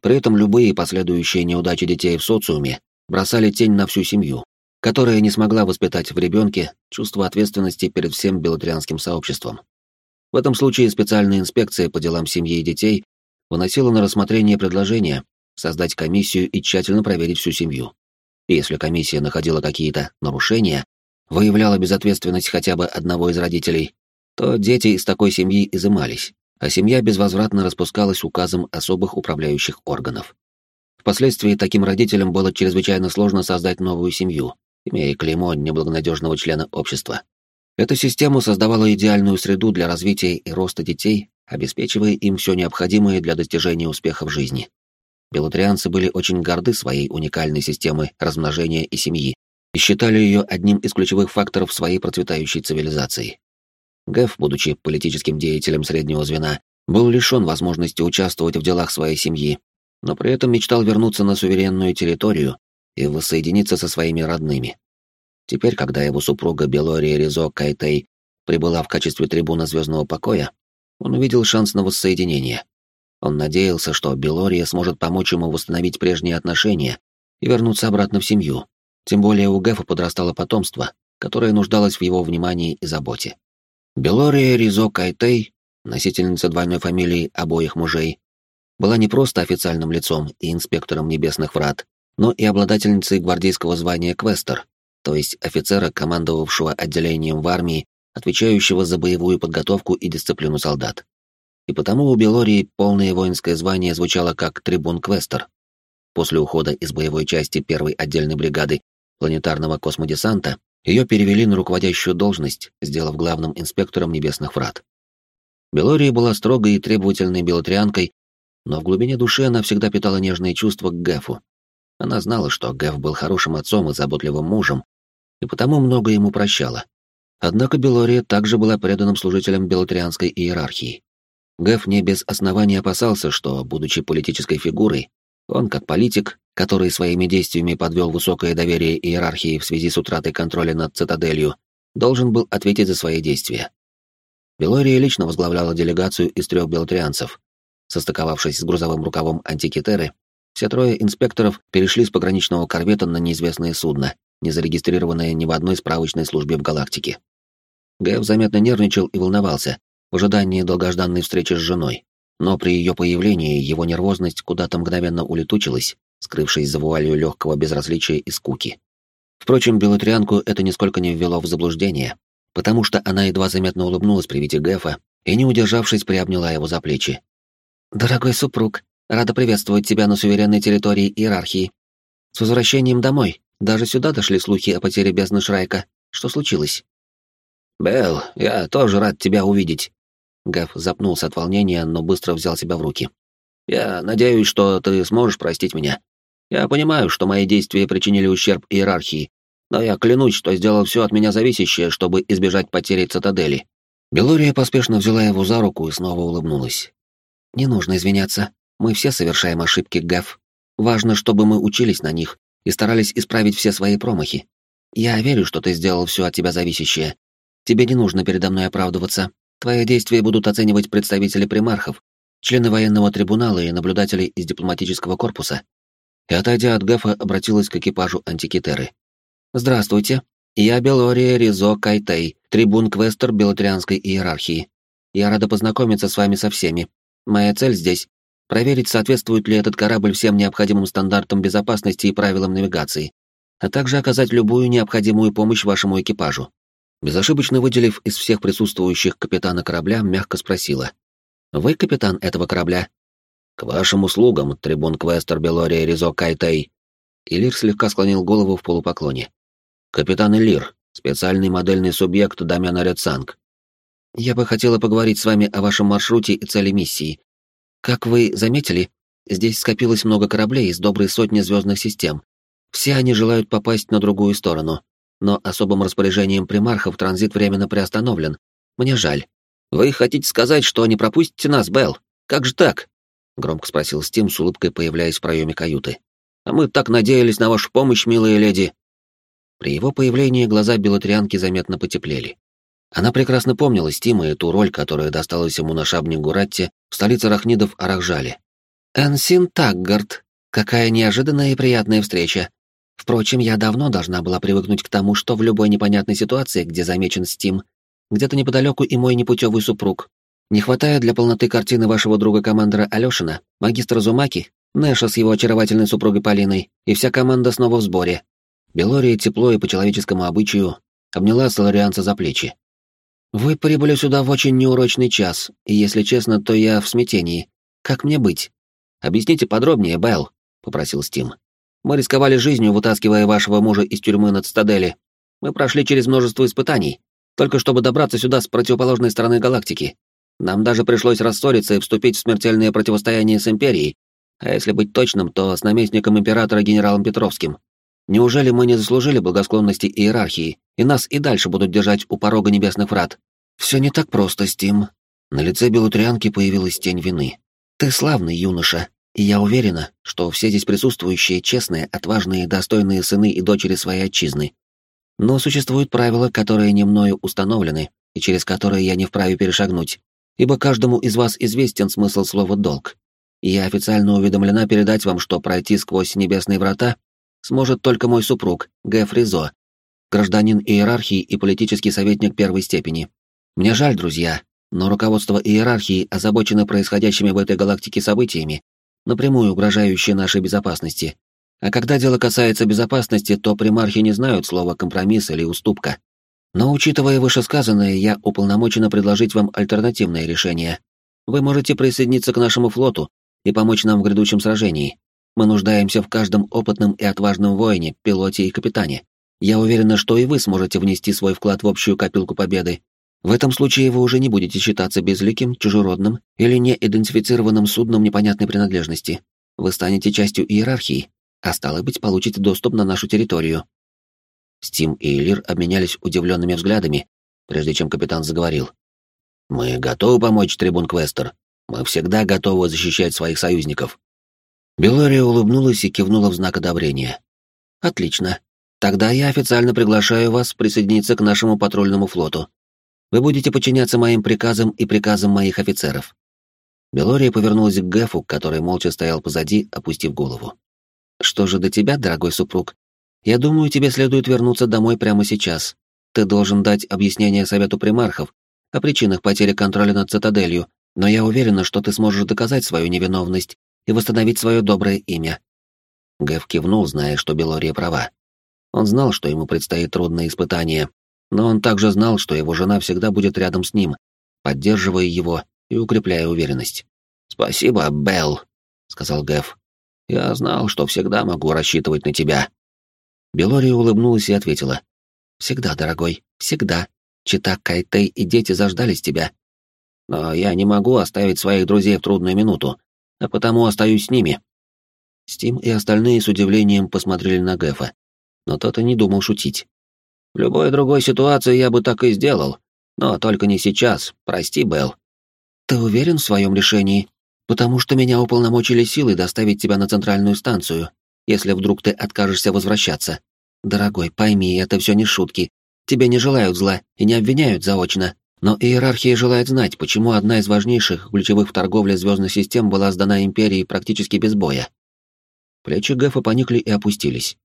При этом любые последующие неудачи детей в социуме бросали тень на всю семью, которая не смогла воспитать в ребенке чувство ответственности перед всем белотрианским сообществом. В этом случае специальная инспекция по делам семьи и детей выносила на рассмотрение предложение создать комиссию и тщательно проверить всю семью. И если комиссия находила какие-то нарушения, выявляла безответственность хотя бы одного из родителей, то дети из такой семьи изымались, а семья безвозвратно распускалась указом особых управляющих органов. Впоследствии таким родителям было чрезвычайно сложно создать новую семью, имея клеймо неблагонадежного члена общества. Эта система создавала идеальную среду для развития и роста детей обеспечивая им все необходимое для достижения успеха в жизни. Белотрианцы были очень горды своей уникальной системой размножения и семьи и считали ее одним из ключевых факторов своей процветающей цивилизации. Гэф, будучи политическим деятелем среднего звена, был лишен возможности участвовать в делах своей семьи, но при этом мечтал вернуться на суверенную территорию и воссоединиться со своими родными. Теперь, когда его супруга Белория Ризо Кайтей прибыла в качестве трибуна Звездного покоя, он увидел шанс на воссоединение. Он надеялся, что Белория сможет помочь ему восстановить прежние отношения и вернуться обратно в семью. Тем более у Гэфа подрастало потомство, которое нуждалось в его внимании и заботе. Белория Ризо Кайтей, носительница двойной фамилии обоих мужей, была не просто официальным лицом и инспектором небесных врат, но и обладательницей гвардейского звания Квестер, то есть офицера, командовавшего отделением в армии отвечающего за боевую подготовку и дисциплину солдат. И потому у Белории полное воинское звание звучало как трибун-квестер. После ухода из боевой части первой отдельной бригады планетарного космодесанта ее перевели на руководящую должность, сделав главным инспектором небесных врат. Белория была строгой и требовательной белотрианкой, но в глубине души она всегда питала нежные чувства к Гэфу. Она знала, что Гэф был хорошим отцом и заботливым мужем, и потому много ему прощала. Однако Белория также была преданным служителем белотрианской иерархии. Гэф не без основания опасался, что, будучи политической фигурой, он, как политик, который своими действиями подвел высокое доверие иерархии в связи с утратой контроля над цитаделью, должен был ответить за свои действия. Белория лично возглавляла делегацию из трех белотрианцев. Состыковавшись с грузовым рукавом антикитеры, все трое инспекторов перешли с пограничного корвета на неизвестное судно, не зарегистрированное ни в одной справочной службе в галактике. Гэв заметно нервничал и волновался в ожидании долгожданной встречи с женой, но при ее появлении его нервозность куда-то мгновенно улетучилась, скрывшись за вуалью легкого безразличия и скуки. Впрочем, Белотрианку это нисколько не ввело в заблуждение, потому что она едва заметно улыбнулась при виде Гэфа и, не удержавшись, приобняла его за плечи. «Дорогой супруг, рада приветствовать тебя на суверенной территории иерархии. С возвращением домой. Даже сюда дошли слухи о потере бездны Шрайка. Что случилось?» «Белл, я тоже рад тебя увидеть». Гав запнулся от волнения, но быстро взял себя в руки. «Я надеюсь, что ты сможешь простить меня. Я понимаю, что мои действия причинили ущерб иерархии, но я клянусь, что сделал все от меня зависящее, чтобы избежать потери цитадели». Белория поспешно взяла его за руку и снова улыбнулась. «Не нужно извиняться. Мы все совершаем ошибки, Гав. Важно, чтобы мы учились на них и старались исправить все свои промахи. Я верю, что ты сделал все от тебя зависящее, Тебе не нужно передо мной оправдываться. Твои действия будут оценивать представители примархов, члены военного трибунала и наблюдатели из дипломатического корпуса. И отойдя от Гафа, обратилась к экипажу антикитеры. «Здравствуйте. Я Белория Ризо Кайтей, трибун Квестер Белотрианской иерархии. Я рада познакомиться с вами со всеми. Моя цель здесь — проверить, соответствует ли этот корабль всем необходимым стандартам безопасности и правилам навигации, а также оказать любую необходимую помощь вашему экипажу. Безошибочно выделив из всех присутствующих капитана корабля, мягко спросила. «Вы капитан этого корабля?» «К вашим услугам, трибун Квестер Белория Ризо Кайтей». Илир слегка склонил голову в полупоклоне. «Капитан Илир, специальный модельный субъект домена Редсанг». «Я бы хотела поговорить с вами о вашем маршруте и цели миссии. Как вы заметили, здесь скопилось много кораблей из доброй сотни звездных систем. Все они желают попасть на другую сторону, но особым распоряжением примархов транзит временно приостановлен. Мне жаль. Вы хотите сказать, что не пропустите нас, Белл? Как же так? Громко спросил Стим с улыбкой, появляясь в проеме каюты. А мы так надеялись на вашу помощь, милые леди. При его появлении глаза белотрианки заметно потеплели. Она прекрасно помнила Стима и ту роль, которая досталась ему на шабне Гуратте в столице Рахнидов Арахжале. «Энсин Таггард, какая неожиданная и приятная встреча. Впрочем, я давно должна была привыкнуть к тому, что в любой непонятной ситуации, где замечен Стим, где-то неподалеку и мой непутевый супруг. Не хватает для полноты картины вашего друга-командора Алешина, магистра Зумаки, Нэша с его очаровательной супругой Полиной, и вся команда снова в сборе. Белория тепло и по человеческому обычаю обняла Соларианца за плечи. «Вы прибыли сюда в очень неурочный час, и, если честно, то я в смятении. Как мне быть?» «Объясните подробнее, Белл», — попросил Стим. Мы рисковали жизнью, вытаскивая вашего мужа из тюрьмы над Стадели. Мы прошли через множество испытаний, только чтобы добраться сюда с противоположной стороны галактики. Нам даже пришлось рассориться и вступить в смертельное противостояние с Империей, а если быть точным, то с наместником Императора генералом Петровским. Неужели мы не заслужили благосклонности иерархии, и нас и дальше будут держать у порога небесных врат? Все не так просто, Стим. На лице Белутрианки появилась тень вины. Ты славный юноша, и я уверена, что все здесь присутствующие честные, отважные, достойные сыны и дочери своей отчизны. Но существуют правила, которые не мною установлены, и через которые я не вправе перешагнуть, ибо каждому из вас известен смысл слова «долг». И я официально уведомлена передать вам, что пройти сквозь небесные врата сможет только мой супруг, Г. Гражданин иерархии и политический советник первой степени. Мне жаль, друзья, но руководство иерархии озабочено происходящими в этой галактике событиями напрямую угрожающие нашей безопасности. А когда дело касается безопасности, то примархи не знают слова «компромисс» или «уступка». Но, учитывая вышесказанное, я уполномочена предложить вам альтернативное решение. Вы можете присоединиться к нашему флоту и помочь нам в грядущем сражении. Мы нуждаемся в каждом опытном и отважном воине, пилоте и капитане. Я уверена, что и вы сможете внести свой вклад в общую копилку победы, в этом случае вы уже не будете считаться безликим, чужеродным или неидентифицированным судном непонятной принадлежности. Вы станете частью иерархии, а стало быть, получите доступ на нашу территорию. Стим и Элир обменялись удивленными взглядами, прежде чем капитан заговорил. «Мы готовы помочь, трибун Квестер. Мы всегда готовы защищать своих союзников». Белория улыбнулась и кивнула в знак одобрения. «Отлично. Тогда я официально приглашаю вас присоединиться к нашему патрульному флоту. Вы будете подчиняться моим приказам и приказам моих офицеров». Белория повернулась к Гефу, который молча стоял позади, опустив голову. «Что же до тебя, дорогой супруг? Я думаю, тебе следует вернуться домой прямо сейчас. Ты должен дать объяснение Совету примархов о причинах потери контроля над цитаделью, но я уверена, что ты сможешь доказать свою невиновность и восстановить свое доброе имя». Геф кивнул, зная, что Белория права. Он знал, что ему предстоит трудное испытание, но он также знал, что его жена всегда будет рядом с ним, поддерживая его и укрепляя уверенность. «Спасибо, Белл», — сказал Гэв. «Я знал, что всегда могу рассчитывать на тебя». Белория улыбнулась и ответила. «Всегда, дорогой, всегда. Чита Кайтей и дети заждались тебя. Но я не могу оставить своих друзей в трудную минуту, а потому остаюсь с ними». Стим и остальные с удивлением посмотрели на Гэфа, но тот и не думал шутить. В любой другой ситуации я бы так и сделал, но только не сейчас, прости, Белл. Ты уверен в своем решении? Потому что меня уполномочили силой доставить тебя на центральную станцию, если вдруг ты откажешься возвращаться. Дорогой, пойми, это все не шутки. Тебе не желают зла и не обвиняют заочно. Но иерархия желает знать, почему одна из важнейших ключевых в торговле звездных систем была сдана Империи практически без боя. Плечи Гэфа поникли и опустились.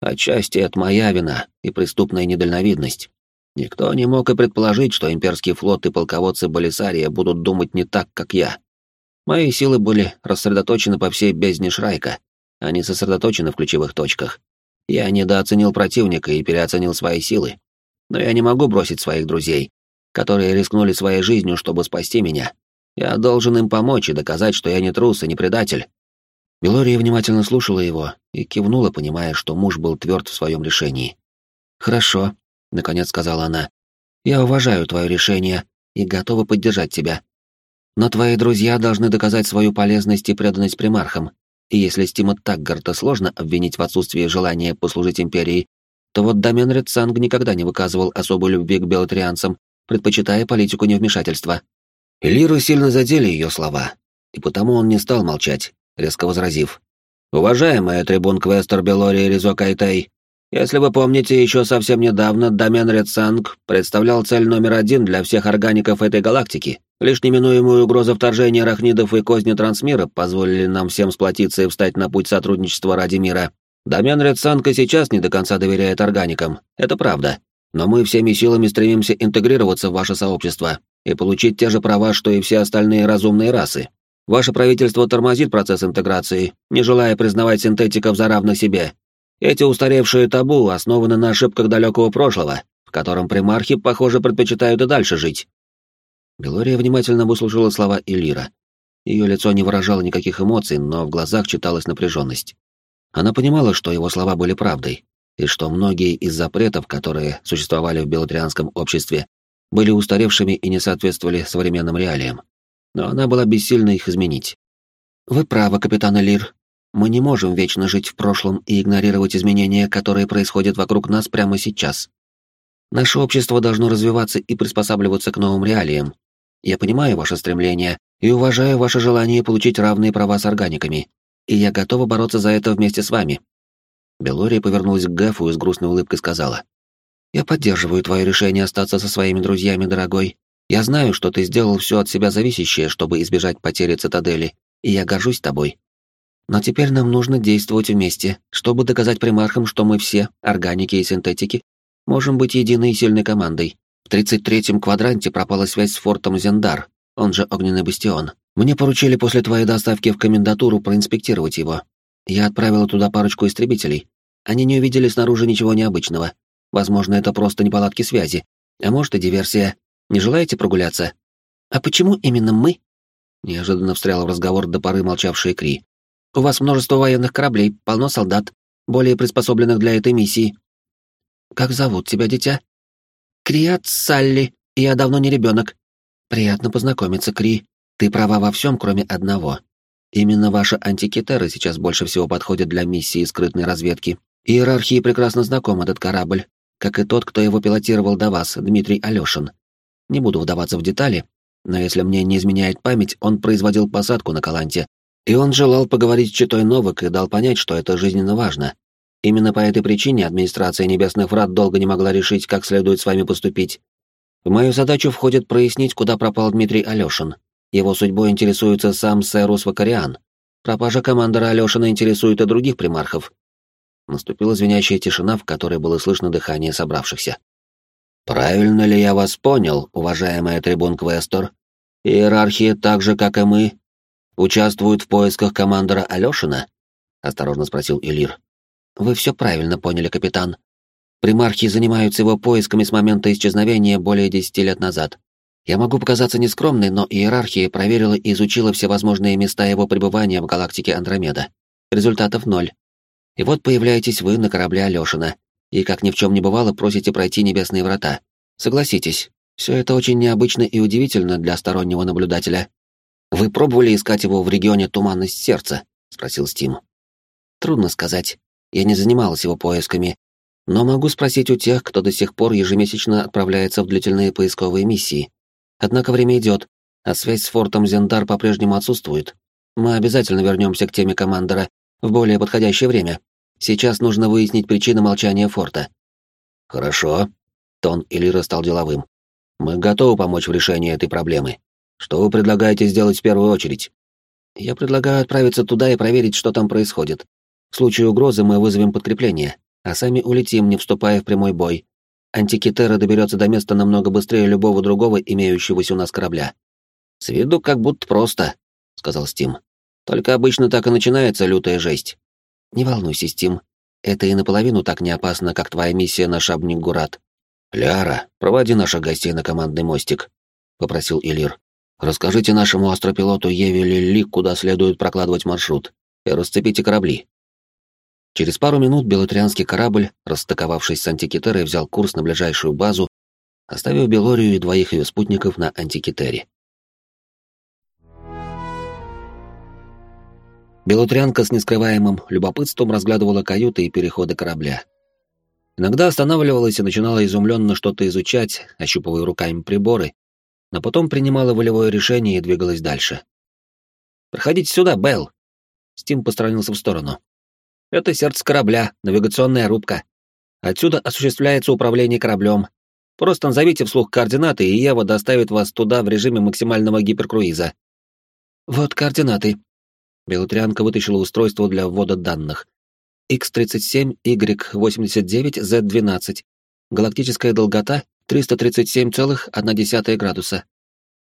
Отчасти это моя вина и преступная недальновидность. Никто не мог и предположить, что имперский флот и полководцы Болисария будут думать не так, как я. Мои силы были рассредоточены по всей бездне Шрайка, они сосредоточены в ключевых точках. Я недооценил противника и переоценил свои силы. но я не могу бросить своих друзей, которые рискнули своей жизнью, чтобы спасти меня. Я должен им помочь и доказать, что я не трус и не предатель». Белория внимательно слушала его и кивнула, понимая, что муж был тверд в своем решении. «Хорошо», — наконец сказала она. «Я уважаю твое решение и готова поддержать тебя. Но твои друзья должны доказать свою полезность и преданность примархам, и если Стима Таггарта сложно обвинить в отсутствии желания послужить империи, то вот Домен Редсанг никогда не выказывал особой любви к белотрианцам, предпочитая политику невмешательства. Элиру сильно задели ее слова, и потому он не стал молчать, резко возразив. «Уважаемая трибун Квестер Белория Ризо Кайтай, если вы помните, еще совсем недавно Домен Редсанг представлял цель номер один для всех органиков этой галактики. Лишь неминуемую угрозу вторжения арахнидов и козни трансмира позволили нам всем сплотиться и встать на путь сотрудничества ради мира. Домен Редсанг и сейчас не до конца доверяет органикам, это правда. Но мы всеми силами стремимся интегрироваться в ваше сообщество и получить те же права, что и все остальные разумные расы. Ваше правительство тормозит процесс интеграции, не желая признавать синтетиков за равных себе, эти устаревшие табу основаны на ошибках далекого прошлого, в котором примархи, похоже, предпочитают и дальше жить. Белория внимательно выслушала слова Элира. Ее лицо не выражало никаких эмоций, но в глазах читалась напряженность. Она понимала, что его слова были правдой, и что многие из запретов, которые существовали в белотрианском обществе, были устаревшими и не соответствовали современным реалиям. Но она была бессильна их изменить. «Вы правы, капитан Элир», мы не можем вечно жить в прошлом и игнорировать изменения, которые происходят вокруг нас прямо сейчас. Наше общество должно развиваться и приспосабливаться к новым реалиям. Я понимаю ваше стремление и уважаю ваше желание получить равные права с органиками, и я готова бороться за это вместе с вами». Белория повернулась к Гафу и с грустной улыбкой сказала. «Я поддерживаю твое решение остаться со своими друзьями, дорогой. Я знаю, что ты сделал все от себя зависящее, чтобы избежать потери цитадели, и я горжусь тобой. Но теперь нам нужно действовать вместе, чтобы доказать примархам, что мы все, органики и синтетики, можем быть единой и сильной командой. В 33-м квадранте пропала связь с фортом Зендар, он же Огненный Бастион. Мне поручили после твоей доставки в комендатуру проинспектировать его. Я отправила туда парочку истребителей. Они не увидели снаружи ничего необычного. Возможно, это просто неполадки связи. А может и диверсия. Не желаете прогуляться? А почему именно мы? Неожиданно встрял в разговор до поры молчавшая Кри. У вас множество военных кораблей, полно солдат, более приспособленных для этой миссии. Как зовут тебя, дитя? Криат Салли, я давно не ребенок. Приятно познакомиться, Кри. Ты права во всем, кроме одного. Именно ваши антикитеры сейчас больше всего подходят для миссии скрытной разведки. Иерархии прекрасно знаком этот корабль, как и тот, кто его пилотировал до вас, Дмитрий Алешин. Не буду вдаваться в детали, но если мне не изменяет память, он производил посадку на Каланте и он желал поговорить с Читой Новак и дал понять, что это жизненно важно. Именно по этой причине администрация Небесных Врат долго не могла решить, как следует с вами поступить. В мою задачу входит прояснить, куда пропал Дмитрий Алешин. Его судьбой интересуется сам Сэрус Вакариан. Пропажа командора Алешина интересует и других примархов. Наступила звенящая тишина, в которой было слышно дыхание собравшихся. «Правильно ли я вас понял, уважаемая трибун Квестор? Иерархия, так же, как и мы, участвуют в поисках командора Алешина?» — осторожно спросил Элир. «Вы все правильно поняли, капитан. Примархи занимаются его поисками с момента исчезновения более десяти лет назад. Я могу показаться нескромной, но иерархия проверила и изучила все возможные места его пребывания в галактике Андромеда. Результатов ноль. И вот появляетесь вы на корабле Алешина, и, как ни в чем не бывало, просите пройти небесные врата. Согласитесь, все это очень необычно и удивительно для стороннего наблюдателя. «Вы пробовали искать его в регионе Туманность Сердца?» — спросил Стим. «Трудно сказать. Я не занималась его поисками. Но могу спросить у тех, кто до сих пор ежемесячно отправляется в длительные поисковые миссии. Однако время идет, а связь с фортом Зендар по-прежнему отсутствует. Мы обязательно вернемся к теме командора в более подходящее время. Сейчас нужно выяснить причины молчания форта». «Хорошо». Тон Элира стал деловым. «Мы готовы помочь в решении этой проблемы. Что вы предлагаете сделать в первую очередь? Я предлагаю отправиться туда и проверить, что там происходит. В случае угрозы мы вызовем подкрепление, а сами улетим, не вступая в прямой бой. Антикитера доберется до места намного быстрее любого другого имеющегося у нас корабля. С виду как будто просто, сказал Стим. Только обычно так и начинается лютая жесть. Не волнуйся, Стим. Это и наполовину так не опасно, как твоя миссия на Шабник Гурат. «Ляра, проводи наших гостей на командный мостик», — попросил Илир. «Расскажите нашему астропилоту Еве Лили, куда следует прокладывать маршрут, и расцепите корабли». Через пару минут белотрианский корабль, расстыковавшись с антикитерой, взял курс на ближайшую базу, оставив Белорию и двоих ее спутников на антикитере. Белотрянка с нескрываемым любопытством разглядывала каюты и переходы корабля. Иногда останавливалась и начинала изумленно что-то изучать, ощупывая руками приборы, но потом принимала волевое решение и двигалась дальше. «Проходите сюда, Белл!» Стим постранился в сторону. Это сердце корабля, навигационная рубка. Отсюда осуществляется управление кораблем. Просто назовите вслух координаты, и Ева доставит вас туда в режиме максимального гиперкруиза. Вот координаты. Белотрянка вытащила устройство для ввода данных. X37, Y89, Z12. Галактическая долгота 337,1 градуса.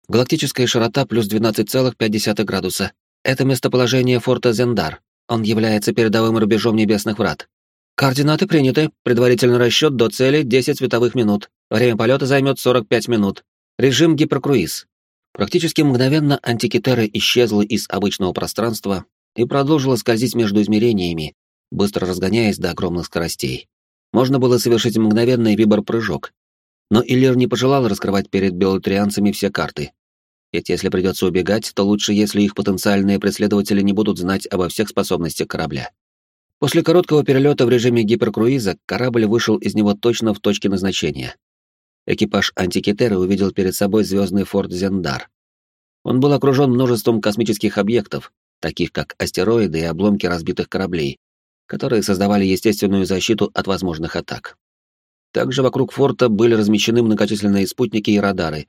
Галактическая широта плюс 12,5 градуса. Это местоположение форта Зендар. Он является передовым рубежом небесных врат. Координаты приняты. Предварительный расчет до цели 10 световых минут. Время полета займет 45 минут. Режим гиперкруиз. Практически мгновенно антикитера исчезла из обычного пространства и продолжила скользить между измерениями, быстро разгоняясь до огромных скоростей. Можно было совершить мгновенный вибор-прыжок. Но Иллир не пожелал раскрывать перед белотрианцами все карты, ведь если придется убегать, то лучше, если их потенциальные преследователи не будут знать обо всех способностях корабля. После короткого перелета в режиме гиперкруиза корабль вышел из него точно в точке назначения. Экипаж антикитеры увидел перед собой звездный форт Зендар. Он был окружен множеством космических объектов, таких как астероиды и обломки разбитых кораблей, которые создавали естественную защиту от возможных атак. Также вокруг форта были размещены многочисленные спутники и радары,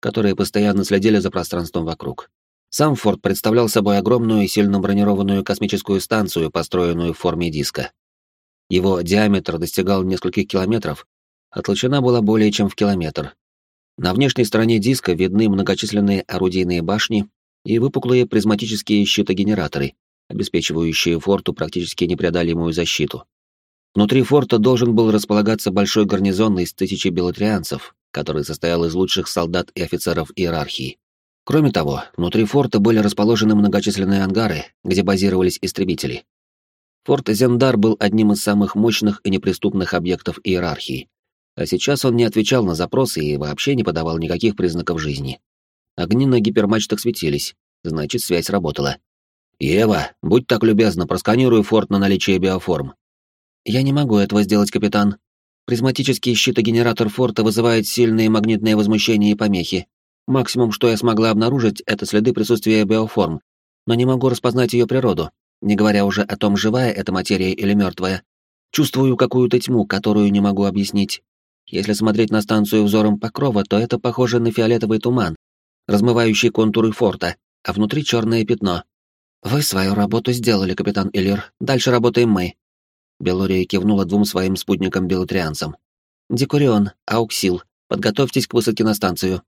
которые постоянно следили за пространством вокруг. Сам форт представлял собой огромную и сильно бронированную космическую станцию, построенную в форме диска. Его диаметр достигал нескольких километров, а толщина была более чем в километр. На внешней стороне диска видны многочисленные орудийные башни и выпуклые призматические щитогенераторы, обеспечивающие форту практически непреодолимую защиту. Внутри форта должен был располагаться большой гарнизон из тысячи белотрианцев, который состоял из лучших солдат и офицеров иерархии. Кроме того, внутри форта были расположены многочисленные ангары, где базировались истребители. Форт Зендар был одним из самых мощных и неприступных объектов иерархии, а сейчас он не отвечал на запросы и вообще не подавал никаких признаков жизни. Огни на гипермачтах светились, значит, связь работала. «Ева, будь так любезна, просканируй форт на наличие биоформ». «Я не могу этого сделать, капитан», Призматический щитогенератор форта вызывает сильные магнитные возмущения и помехи. Максимум, что я смогла обнаружить, это следы присутствия биоформ, но не могу распознать ее природу, не говоря уже о том, живая эта материя или мертвая. Чувствую какую-то тьму, которую не могу объяснить. Если смотреть на станцию взором покрова, то это похоже на фиолетовый туман, размывающий контуры форта, а внутри черное пятно. Вы свою работу сделали, капитан Иллир. Дальше работаем мы. Белория кивнула двум своим спутникам-белотрианцам. «Декурион, Ауксил, подготовьтесь к высадке на станцию».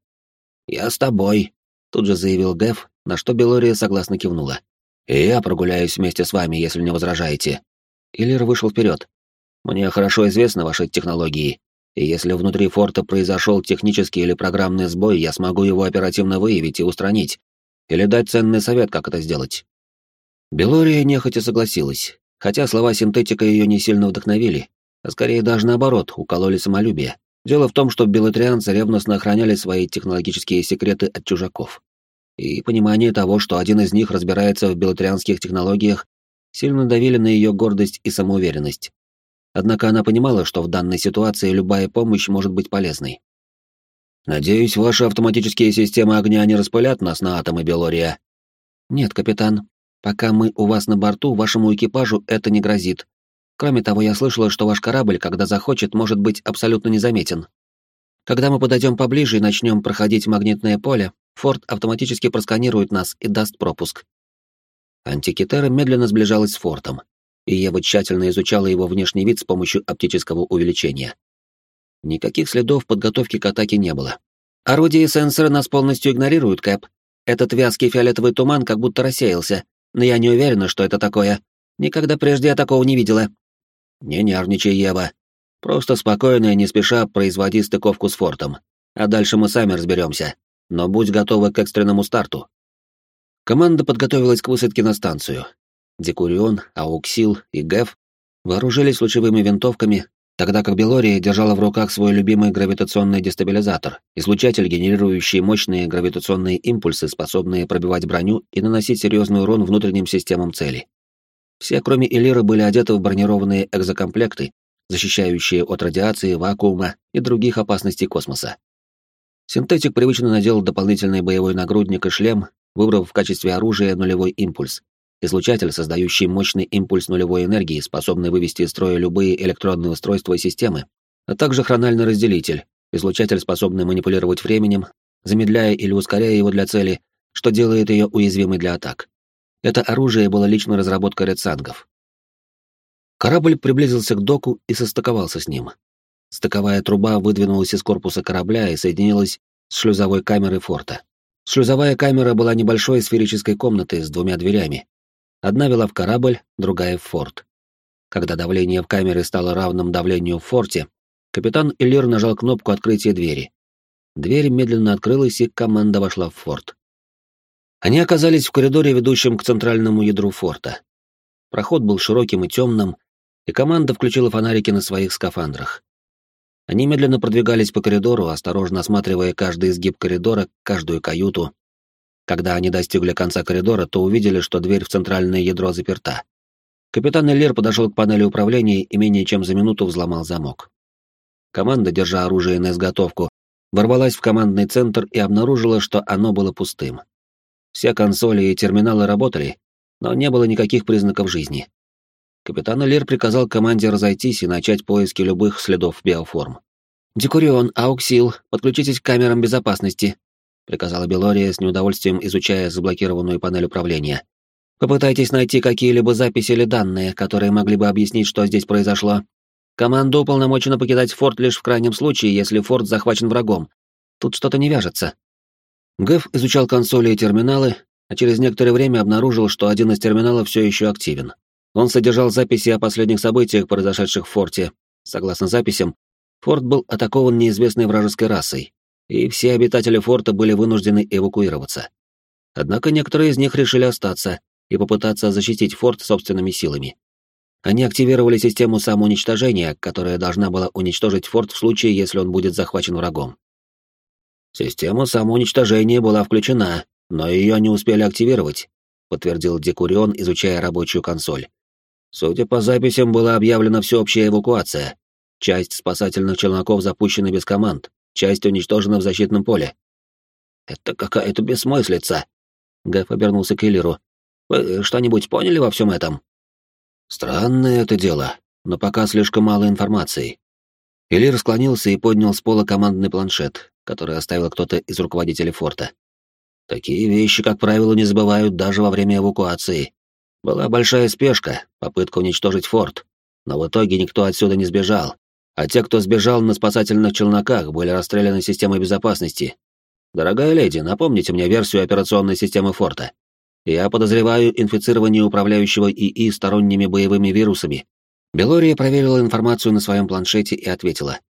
«Я с тобой», — тут же заявил Гэв, на что Белория согласно кивнула. «И я прогуляюсь вместе с вами, если не возражаете». Иллир вышел вперед. «Мне хорошо известны ваши технологии, и если внутри форта произошел технический или программный сбой, я смогу его оперативно выявить и устранить, или дать ценный совет, как это сделать». Белория нехотя согласилась, Хотя слова синтетика ее не сильно вдохновили, а скорее даже наоборот, укололи самолюбие. Дело в том, что белотрианцы ревностно охраняли свои технологические секреты от чужаков. И понимание того, что один из них разбирается в белотрианских технологиях, сильно давили на ее гордость и самоуверенность. Однако она понимала, что в данной ситуации любая помощь может быть полезной. «Надеюсь, ваши автоматические системы огня не распылят нас на атомы, Белория?» «Нет, капитан, Пока мы у вас на борту, вашему экипажу это не грозит. Кроме того, я слышала, что ваш корабль, когда захочет, может быть абсолютно незаметен. Когда мы подойдем поближе и начнем проходить магнитное поле, форт автоматически просканирует нас и даст пропуск. Антикитера медленно сближалась с фортом, и Ева тщательно изучала его внешний вид с помощью оптического увеличения. Никаких следов подготовки к атаке не было. Орудия и сенсоры нас полностью игнорируют, Кэп. Этот вязкий фиолетовый туман как будто рассеялся, но я не уверена, что это такое. Никогда прежде я такого не видела». «Не нервничай, Ева. Просто спокойно и не спеша производи стыковку с фортом, а дальше мы сами разберемся. Но будь готова к экстренному старту. Команда подготовилась к высадке на станцию. Декурион, Ауксил и Геф вооружились лучевыми винтовками, тогда как Белория держала в руках свой любимый гравитационный дестабилизатор, излучатель, генерирующий мощные гравитационные импульсы, способные пробивать броню и наносить серьезный урон внутренним системам цели. Все, кроме Элиры, были одеты в бронированные экзокомплекты, защищающие от радиации, вакуума и других опасностей космоса. Синтетик привычно надел дополнительный боевой нагрудник и шлем, выбрав в качестве оружия нулевой импульс, излучатель, создающий мощный импульс нулевой энергии, способный вывести из строя любые электронные устройства и системы, а также хрональный разделитель, излучатель, способный манипулировать временем, замедляя или ускоряя его для цели, что делает ее уязвимой для атак. Это оружие было личной разработкой редсангов. Корабль приблизился к доку и состыковался с ним. Стыковая труба выдвинулась из корпуса корабля и соединилась с шлюзовой камерой форта. Шлюзовая камера была небольшой сферической комнатой с двумя дверями, Одна вела в корабль, другая в форт. Когда давление в камере стало равным давлению в форте, капитан Элир нажал кнопку открытия двери. Дверь медленно открылась, и команда вошла в форт. Они оказались в коридоре, ведущем к центральному ядру форта. Проход был широким и темным, и команда включила фонарики на своих скафандрах. Они медленно продвигались по коридору, осторожно осматривая каждый изгиб коридора, каждую каюту, когда они достигли конца коридора, то увидели, что дверь в центральное ядро заперта. Капитан Эллер подошел к панели управления и менее чем за минуту взломал замок. Команда, держа оружие на изготовку, ворвалась в командный центр и обнаружила, что оно было пустым. Все консоли и терминалы работали, но не было никаких признаков жизни. Капитан Эллер приказал команде разойтись и начать поиски любых следов биоформ. «Декурион, Ауксил, подключитесь к камерам безопасности», приказала Белория с неудовольствием изучая заблокированную панель управления. Попытайтесь найти какие-либо записи или данные, которые могли бы объяснить, что здесь произошло. Команда уполномочена покидать форт лишь в крайнем случае, если форт захвачен врагом. Тут что-то не вяжется. Гэв изучал консоли и терминалы, а через некоторое время обнаружил, что один из терминалов все еще активен. Он содержал записи о последних событиях, произошедших в форте. Согласно записям, форт был атакован неизвестной вражеской расой, и все обитатели форта были вынуждены эвакуироваться. Однако некоторые из них решили остаться и попытаться защитить форт собственными силами. Они активировали систему самоуничтожения, которая должна была уничтожить форт в случае, если он будет захвачен врагом. Система самоуничтожения была включена, но ее не успели активировать, подтвердил Декурион, изучая рабочую консоль. Судя по записям, была объявлена всеобщая эвакуация. Часть спасательных челноков запущена без команд, Часть уничтожена в защитном поле. Это какая-то бессмыслица. Гэф обернулся к Элиру. Вы что-нибудь поняли во всем этом? Странное это дело, но пока слишком мало информации. Элир склонился и поднял с пола командный планшет, который оставил кто-то из руководителей форта. Такие вещи, как правило, не забывают даже во время эвакуации. Была большая спешка, попытка уничтожить форт, но в итоге никто отсюда не сбежал, а те, кто сбежал на спасательных челноках, были расстреляны системой безопасности. Дорогая леди, напомните мне версию операционной системы форта. Я подозреваю инфицирование управляющего ИИ сторонними боевыми вирусами. Белория проверила информацию на своем планшете и ответила.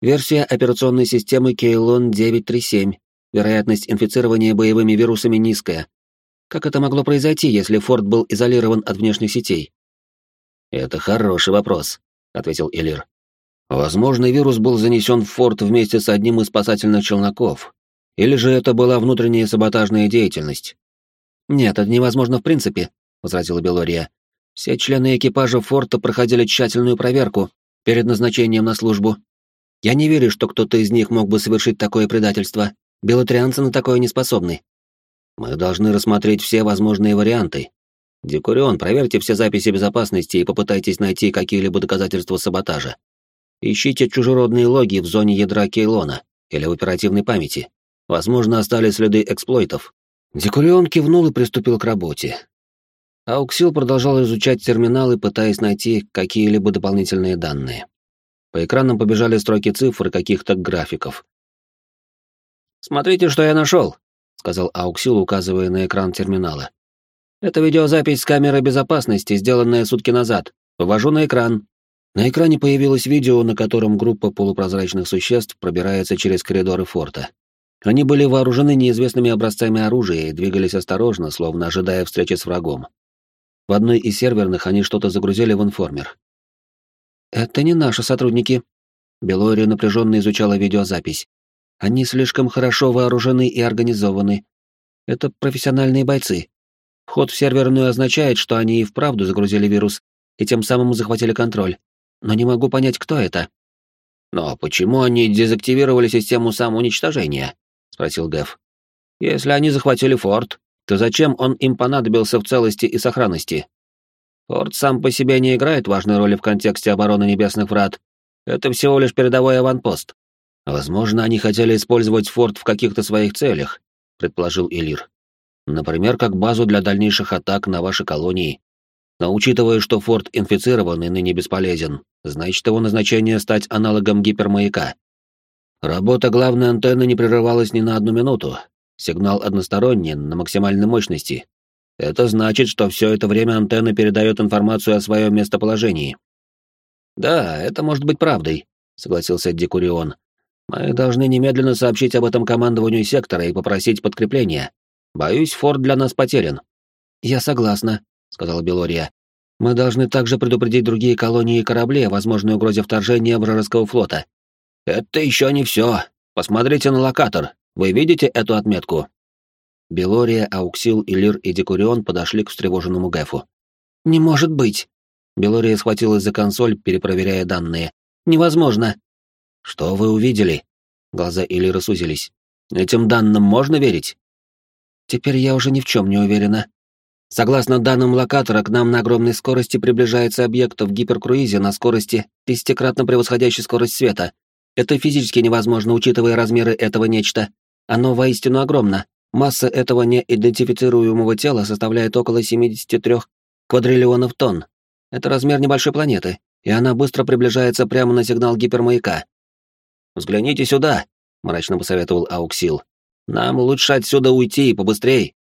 Версия операционной системы Кейлон 937. Вероятность инфицирования боевыми вирусами низкая. Как это могло произойти, если форт был изолирован от внешних сетей? Это хороший вопрос, ответил Элир. Возможно, вирус был занесен в форт вместе с одним из спасательных челноков. Или же это была внутренняя саботажная деятельность? «Нет, это невозможно в принципе», — возразила Белория. «Все члены экипажа форта проходили тщательную проверку перед назначением на службу. Я не верю, что кто-то из них мог бы совершить такое предательство. Белотрианцы на такое не способны». «Мы должны рассмотреть все возможные варианты. Декурион, проверьте все записи безопасности и попытайтесь найти какие-либо доказательства саботажа. Ищите чужеродные логи в зоне ядра Кейлона или в оперативной памяти. Возможно, остались следы эксплойтов. Декурион кивнул и приступил к работе. Ауксил продолжал изучать терминалы, пытаясь найти какие-либо дополнительные данные. По экранам побежали строки цифр и каких-то графиков. «Смотрите, что я нашел», — сказал Ауксил, указывая на экран терминала. «Это видеозапись с камеры безопасности, сделанная сутки назад. Вывожу на экран. На экране появилось видео, на котором группа полупрозрачных существ пробирается через коридоры форта. Они были вооружены неизвестными образцами оружия и двигались осторожно, словно ожидая встречи с врагом. В одной из серверных они что-то загрузили в информер. «Это не наши сотрудники». Белория напряженно изучала видеозапись. «Они слишком хорошо вооружены и организованы. Это профессиональные бойцы. Вход в серверную означает, что они и вправду загрузили вирус и тем самым захватили контроль. Но не могу понять, кто это». «Но почему они дезактивировали систему самоуничтожения?» — спросил Гэв. «Если они захватили форт, то зачем он им понадобился в целости и сохранности? Форт сам по себе не играет важной роли в контексте обороны Небесных Врат. Это всего лишь передовой аванпост. Возможно, они хотели использовать форт в каких-то своих целях, предположил Илир. Например, как базу для дальнейших атак на ваши колонии. Но учитывая, что форт инфицирован и ныне бесполезен, значит его назначение стать аналогом гипермаяка. Работа главной антенны не прерывалась ни на одну минуту. Сигнал односторонний, на максимальной мощности. Это значит, что все это время антенна передает информацию о своем местоположении. Да, это может быть правдой, согласился Декурион. Мы должны немедленно сообщить об этом командованию сектора и попросить подкрепления. Боюсь, форт для нас потерян. Я согласна, сказала Белория. Мы должны также предупредить другие колонии и корабли о возможной угрозе вторжения вражеского флота. Это еще не все. Посмотрите на локатор. Вы видите эту отметку? Белория, Ауксил, Илир и Декурион подошли к встревоженному Гэфу. «Не может быть!» Белория схватилась за консоль, перепроверяя данные. «Невозможно!» «Что вы увидели?» Глаза Илира сузились. «Этим данным можно верить?» «Теперь я уже ни в чем не уверена. Согласно данным локатора, к нам на огромной скорости приближается объект в гиперкруизе на скорости, десятикратно превосходящей скорость света. Это физически невозможно, учитывая размеры этого нечто. Оно воистину огромно. Масса этого неидентифицируемого тела составляет около 73 квадриллионов тонн. Это размер небольшой планеты, и она быстро приближается прямо на сигнал гипермаяка. «Взгляните сюда», — мрачно посоветовал Ауксил. «Нам лучше отсюда уйти и побыстрей».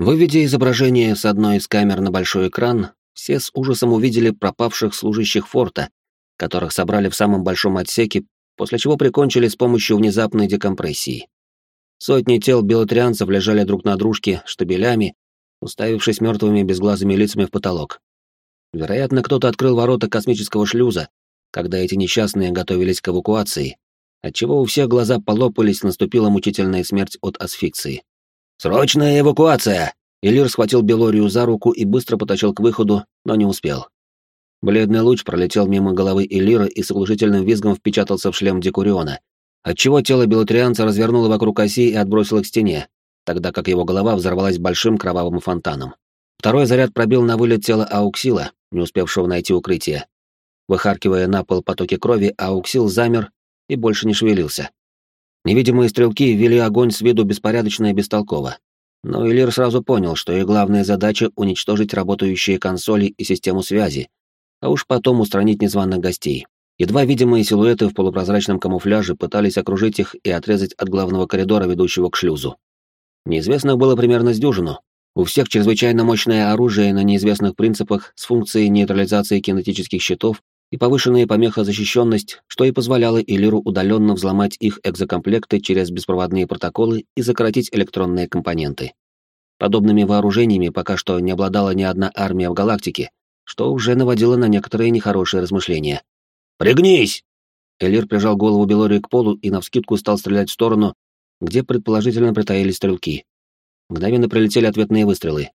Выведя изображение с одной из камер на большой экран, все с ужасом увидели пропавших служащих форта, которых собрали в самом большом отсеке, после чего прикончили с помощью внезапной декомпрессии. Сотни тел белотрианцев лежали друг на дружке штабелями, уставившись мертвыми безглазыми лицами в потолок. Вероятно, кто-то открыл ворота космического шлюза, когда эти несчастные готовились к эвакуации, отчего у всех глаза полопались, наступила мучительная смерть от асфиксии. «Срочная эвакуация!» Элир схватил Белорию за руку и быстро потащил к выходу, но не успел. Бледный луч пролетел мимо головы Элира и с оглушительным визгом впечатался в шлем Декуриона, отчего тело белотрианца развернуло вокруг оси и отбросило к стене, тогда как его голова взорвалась большим кровавым фонтаном. Второй заряд пробил на вылет тело Ауксила, не успевшего найти укрытие. Выхаркивая на пол потоки крови, Ауксил замер и больше не шевелился. Невидимые стрелки вели огонь с виду беспорядочно и бестолково. Но Элир сразу понял, что их главная задача — уничтожить работающие консоли и систему связи, а уж потом устранить незваных гостей. Едва видимые силуэты в полупрозрачном камуфляже пытались окружить их и отрезать от главного коридора, ведущего к шлюзу. Неизвестных было примерно с дюжину. У всех чрезвычайно мощное оружие на неизвестных принципах с функцией нейтрализации кинетических щитов и повышенная помехозащищенность, что и позволяло Илиру удаленно взломать их экзокомплекты через беспроводные протоколы и сократить электронные компоненты. Подобными вооружениями пока что не обладала ни одна армия в галактике, что уже наводило на некоторые нехорошие размышления. «Пригнись!» Элир прижал голову Белории к полу и навскидку стал стрелять в сторону, где предположительно притаились стрелки. Мгновенно прилетели ответные выстрелы.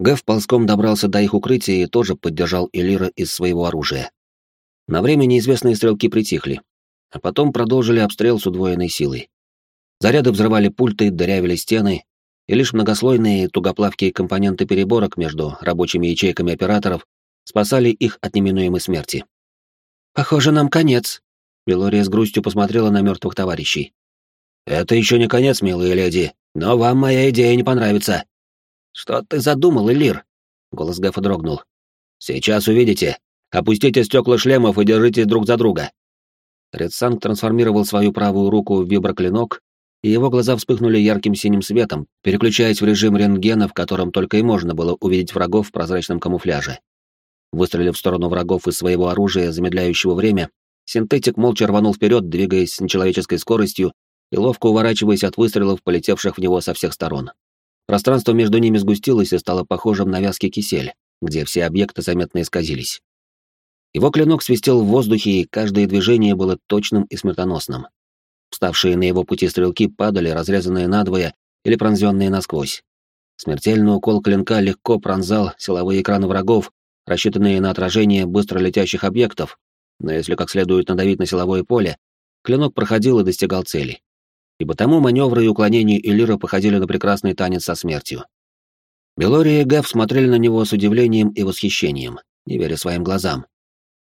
Гэв ползком добрался до их укрытия и тоже поддержал Элира из своего оружия. На время неизвестные стрелки притихли, а потом продолжили обстрел с удвоенной силой. Заряды взрывали пульты, дырявили стены, и лишь многослойные тугоплавкие компоненты переборок между рабочими ячейками операторов спасали их от неминуемой смерти. «Похоже, нам конец», — Белория с грустью посмотрела на мертвых товарищей. «Это еще не конец, милые леди, но вам моя идея не понравится». «Что ты задумал, Элир?» — голос Гафа дрогнул. «Сейчас увидите. Опустите стекла шлемов и держитесь друг за друга». Редсанг трансформировал свою правую руку в виброклинок, и его глаза вспыхнули ярким синим светом, переключаясь в режим рентгена, в котором только и можно было увидеть врагов в прозрачном камуфляже. Выстрелив в сторону врагов из своего оружия, замедляющего время, синтетик молча рванул вперед, двигаясь с нечеловеческой скоростью и ловко уворачиваясь от выстрелов, полетевших в него со всех сторон. Пространство между ними сгустилось и стало похожим на вязкий кисель, где все объекты заметно исказились. Его клинок свистел в воздухе, и каждое движение было точным и смертоносным. Вставшие на его пути стрелки падали, разрезанные надвое или пронзенные насквозь. Смертельный укол клинка легко пронзал силовые экраны врагов, рассчитанные на отражение быстро летящих объектов, но если как следует надавить на силовое поле, клинок проходил и достигал цели. И потому маневры и уклонения Элира походили на прекрасный танец со смертью. Белория и Гэв смотрели на него с удивлением и восхищением, не веря своим глазам.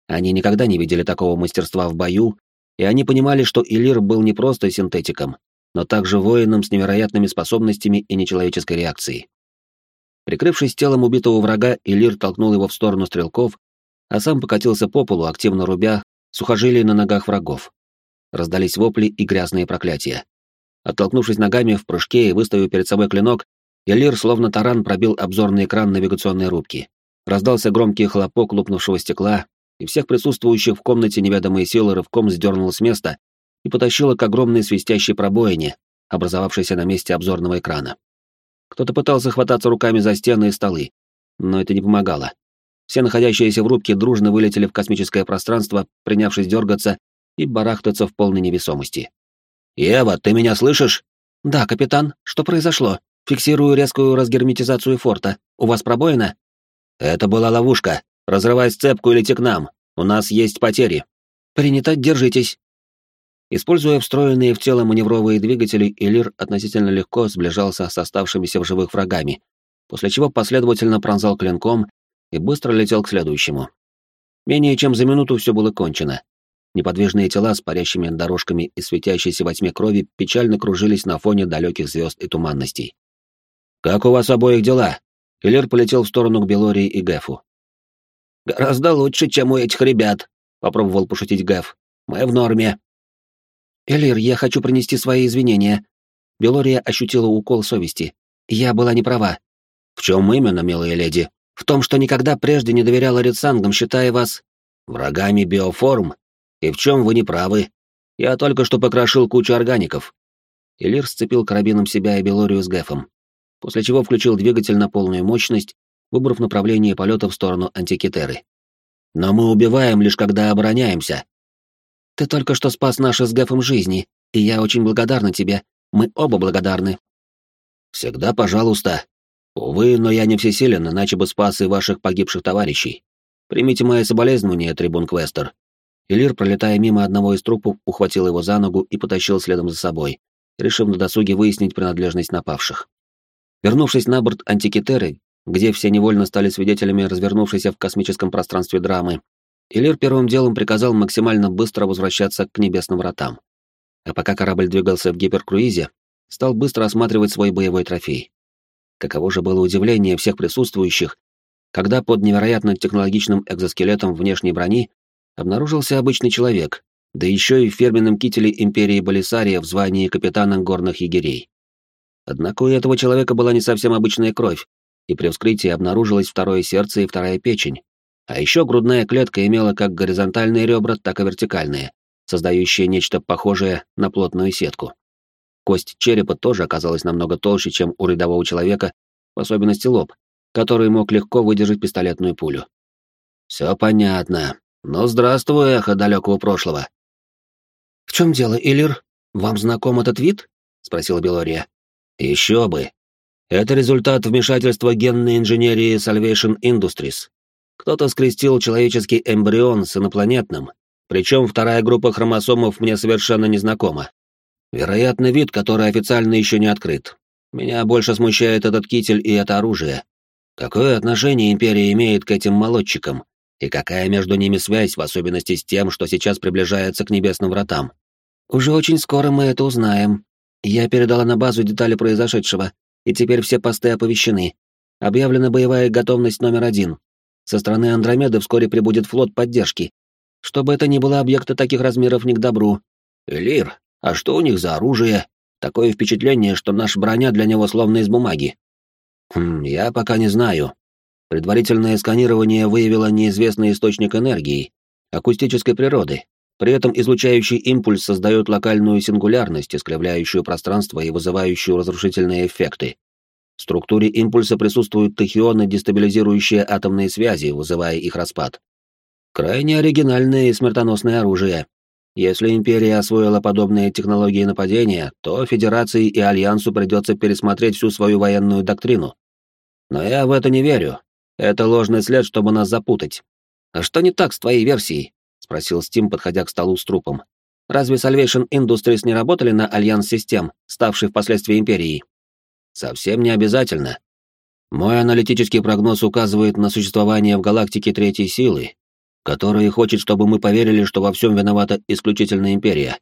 Они никогда не видели такого мастерства в бою, и они понимали, что Элир был не просто синтетиком, но также воином с невероятными способностями и нечеловеческой реакцией. Прикрывшись телом убитого врага, Элир толкнул его в сторону стрелков, а сам покатился по полу, активно рубя сухожилия на ногах врагов. Раздались вопли и грязные проклятия. Оттолкнувшись ногами в прыжке и выставив перед собой клинок, Элир словно таран пробил обзорный экран навигационной рубки. Раздался громкий хлопок лопнувшего стекла, и всех присутствующих в комнате неведомые силы рывком сдернула с места и потащила к огромной свистящей пробоине, образовавшейся на месте обзорного экрана. Кто-то пытался хвататься руками за стены и столы, но это не помогало. Все находящиеся в рубке дружно вылетели в космическое пространство, принявшись дергаться и барахтаться в полной невесомости. «Ева, ты меня слышишь?» «Да, капитан. Что произошло? Фиксирую резкую разгерметизацию форта. У вас пробоина?» «Это была ловушка. Разрывай сцепку и лети к нам. У нас есть потери. Принято, держитесь. Используя встроенные в тело маневровые двигатели, Элир относительно легко сближался с оставшимися в живых врагами, после чего последовательно пронзал клинком и быстро летел к следующему. Менее чем за минуту все было кончено. Неподвижные тела с парящими дорожками и светящейся во тьме крови печально кружились на фоне далеких звезд и туманностей. «Как у вас обоих дела?» Элир полетел в сторону к Белории и Гефу. «Гораздо лучше, чем у этих ребят», — попробовал пошутить Гэв. «Мы в норме». «Элир, я хочу принести свои извинения». Белория ощутила укол совести. «Я была не права». «В чем именно, милая леди?» «В том, что никогда прежде не доверяла Рицангам, считая вас...» «Врагами биоформ? И в чем вы не правы? Я только что покрошил кучу органиков». Элир сцепил карабином себя и Белорию с Гэфом, после чего включил двигатель на полную мощность выбрав направление полета в сторону антикитеры. «Но мы убиваем лишь когда обороняемся». «Ты только что спас наши с Гэфом жизни, и я очень благодарна тебе. Мы оба благодарны». «Всегда пожалуйста. Увы, но я не всесилен, иначе бы спас и ваших погибших товарищей. Примите мои соболезнования, трибун Квестер». Элир, пролетая мимо одного из трупов, ухватил его за ногу и потащил следом за собой, решив на досуге выяснить принадлежность напавших. Вернувшись на борт антикитеры, где все невольно стали свидетелями развернувшейся в космическом пространстве драмы, Илир первым делом приказал максимально быстро возвращаться к небесным вратам. А пока корабль двигался в гиперкруизе, стал быстро осматривать свой боевой трофей. Каково же было удивление всех присутствующих, когда под невероятно технологичным экзоскелетом внешней брони обнаружился обычный человек, да еще и в фирменном кителе Империи Болисария в звании капитана горных егерей. Однако у этого человека была не совсем обычная кровь, и при вскрытии обнаружилось второе сердце и вторая печень. А еще грудная клетка имела как горизонтальные ребра, так и вертикальные, создающие нечто похожее на плотную сетку. Кость черепа тоже оказалась намного толще, чем у рядового человека, в особенности лоб, который мог легко выдержать пистолетную пулю. Все понятно. Ну, здравствуй, эхо далекого прошлого. В чем дело, Илир? Вам знаком этот вид? спросила Белория. Еще бы. Это результат вмешательства генной инженерии Salvation Industries. Кто-то скрестил человеческий эмбрион с инопланетным, причем вторая группа хромосомов мне совершенно незнакома. Вероятно, вид, который официально еще не открыт. Меня больше смущает этот китель и это оружие. Какое отношение Империя имеет к этим молодчикам? И какая между ними связь, в особенности с тем, что сейчас приближается к небесным вратам? Уже очень скоро мы это узнаем. Я передала на базу детали произошедшего, и теперь все посты оповещены. Объявлена боевая готовность номер один. Со стороны Андромеды вскоре прибудет флот поддержки. Чтобы это ни было объекта таких размеров не к добру. Элир, а что у них за оружие? Такое впечатление, что наша броня для него словно из бумаги. Хм, я пока не знаю. Предварительное сканирование выявило неизвестный источник энергии, акустической природы. При этом излучающий импульс создает локальную сингулярность, искривляющую пространство и вызывающую разрушительные эффекты. В структуре импульса присутствуют тахионы, дестабилизирующие атомные связи, вызывая их распад. Крайне оригинальное и смертоносное оружие. Если Империя освоила подобные технологии нападения, то Федерации и Альянсу придется пересмотреть всю свою военную доктрину. Но я в это не верю. Это ложный след, чтобы нас запутать. А что не так с твоей версией? Спросил Стим, подходя к столу с трупом. Разве Salvation Industries не работали на Альянс Систем, ставший впоследствии Империей? Совсем не обязательно. Мой аналитический прогноз указывает на существование в галактике третьей силы, которая хочет, чтобы мы поверили, что во всем виновата исключительно Империя.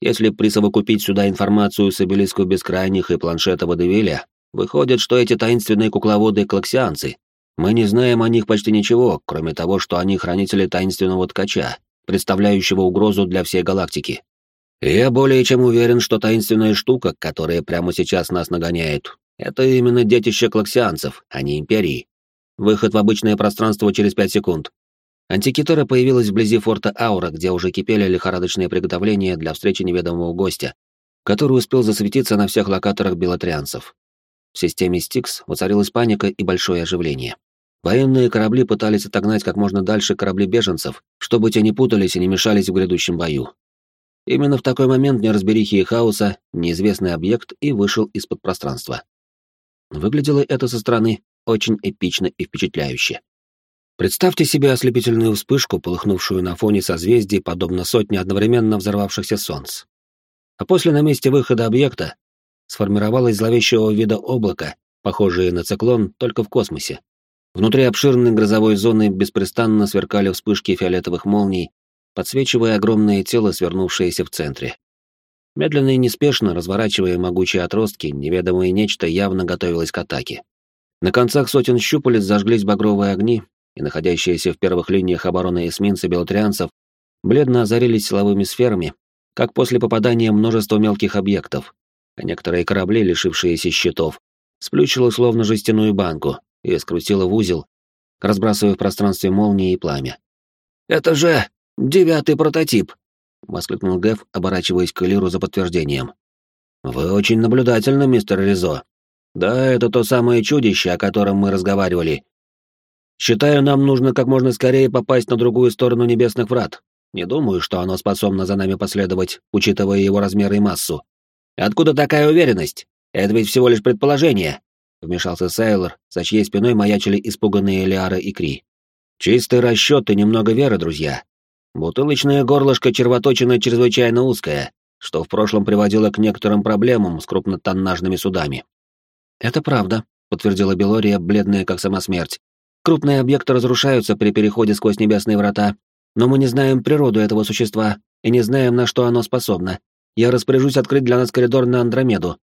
Если присовокупить сюда информацию с обелиску Бескрайних и планшета Водевиля, выходит, что эти таинственные кукловоды — клаксианцы. Мы не знаем о них почти ничего, кроме того, что они хранители таинственного ткача, представляющего угрозу для всей галактики. Я более чем уверен, что таинственная штука, которая прямо сейчас нас нагоняет, это именно детище клаксианцев, а не Империи. Выход в обычное пространство через пять секунд. Антикитора появилась вблизи форта Аура, где уже кипели лихорадочные приготовления для встречи неведомого гостя, который успел засветиться на всех локаторах белотрианцев. В системе Стикс воцарилась паника и большое оживление. Военные корабли пытались отогнать как можно дальше корабли беженцев, чтобы те не путались и не мешались в грядущем бою. Именно в такой момент неразберихи и хаоса неизвестный объект и вышел из-под пространства. Выглядело это со стороны очень эпично и впечатляюще. Представьте себе ослепительную вспышку, полыхнувшую на фоне созвездий, подобно сотне одновременно взорвавшихся солнц. А после на месте выхода объекта сформировалось зловещего вида облако, похожее на циклон, только в космосе. Внутри обширной грозовой зоны беспрестанно сверкали вспышки фиолетовых молний, подсвечивая огромное тело, свернувшееся в центре. Медленно и неспешно, разворачивая могучие отростки, неведомое нечто явно готовилось к атаке. На концах сотен щупалец зажглись багровые огни, и находящиеся в первых линиях обороны эсминцы белотрианцев бледно озарились силовыми сферами, как после попадания множества мелких объектов, а некоторые корабли, лишившиеся щитов, сплющило словно жестяную банку и скрутило в узел, разбрасывая в пространстве молнии и пламя. «Это же девятый прототип!» — воскликнул Гэв, оборачиваясь к Элиру за подтверждением. «Вы очень наблюдательны, мистер Ризо. Да, это то самое чудище, о котором мы разговаривали, Считаю, нам нужно как можно скорее попасть на другую сторону небесных врат. Не думаю, что оно способно за нами последовать, учитывая его размеры и массу. Откуда такая уверенность? Это ведь всего лишь предположение. Вмешался Сейлор, за чьей спиной маячили испуганные Элиара и Кри. Чистый расчет и немного веры, друзья. Бутылочное горлышко червоточина чрезвычайно узкое, что в прошлом приводило к некоторым проблемам с крупнотоннажными судами. «Это правда», — подтвердила Белория, бледная как сама смерть, Крупные объекты разрушаются при переходе сквозь небесные врата, но мы не знаем природу этого существа и не знаем, на что оно способно. Я распоряжусь открыть для нас коридор на Андромеду.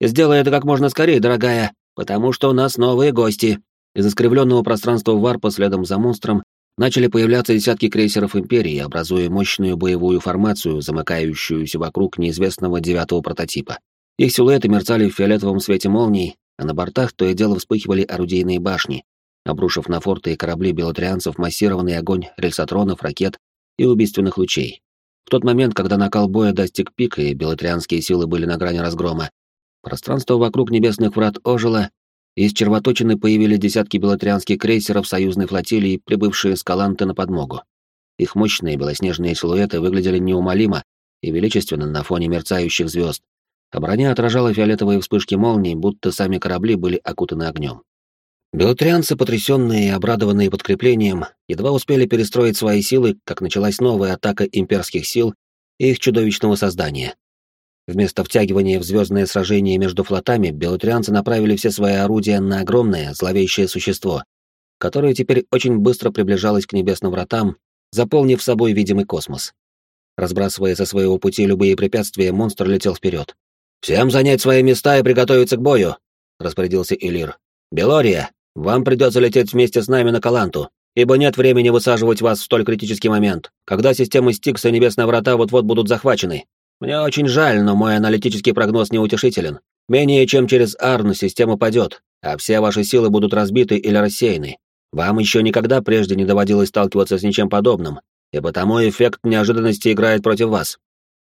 Сделай это как можно скорее, дорогая, потому что у нас новые гости. Из искривленного пространства варпа следом за монстром начали появляться десятки крейсеров Империи, образуя мощную боевую формацию, замыкающуюся вокруг неизвестного девятого прототипа. Их силуэты мерцали в фиолетовом свете молний, а на бортах то и дело вспыхивали орудийные башни, обрушив на форты и корабли белотрианцев массированный огонь рельсотронов, ракет и убийственных лучей. В тот момент, когда накал боя достиг пика и белотрианские силы были на грани разгрома, пространство вокруг небесных врат ожило, и из червоточины появились десятки белотрианских крейсеров союзной флотилии, прибывшие с Каланты на подмогу. Их мощные белоснежные силуэты выглядели неумолимо и величественно на фоне мерцающих звезд, а броня отражала фиолетовые вспышки молний, будто сами корабли были окутаны огнем. Белотрианцы, потрясенные и обрадованные подкреплением, едва успели перестроить свои силы, как началась новая атака имперских сил и их чудовищного создания. Вместо втягивания в звездное сражение между флотами, белотрианцы направили все свои орудия на огромное, зловещее существо, которое теперь очень быстро приближалось к небесным вратам, заполнив собой видимый космос. Разбрасывая со своего пути любые препятствия, монстр летел вперед. «Всем занять свои места и приготовиться к бою!» — распорядился Элир. «Белория, вам придется лететь вместе с нами на Каланту, ибо нет времени высаживать вас в столь критический момент, когда системы Стикс и Небесные Врата вот-вот будут захвачены. Мне очень жаль, но мой аналитический прогноз неутешителен. Менее чем через Арн система падет, а все ваши силы будут разбиты или рассеяны. Вам еще никогда прежде не доводилось сталкиваться с ничем подобным, и потому эффект неожиданности играет против вас.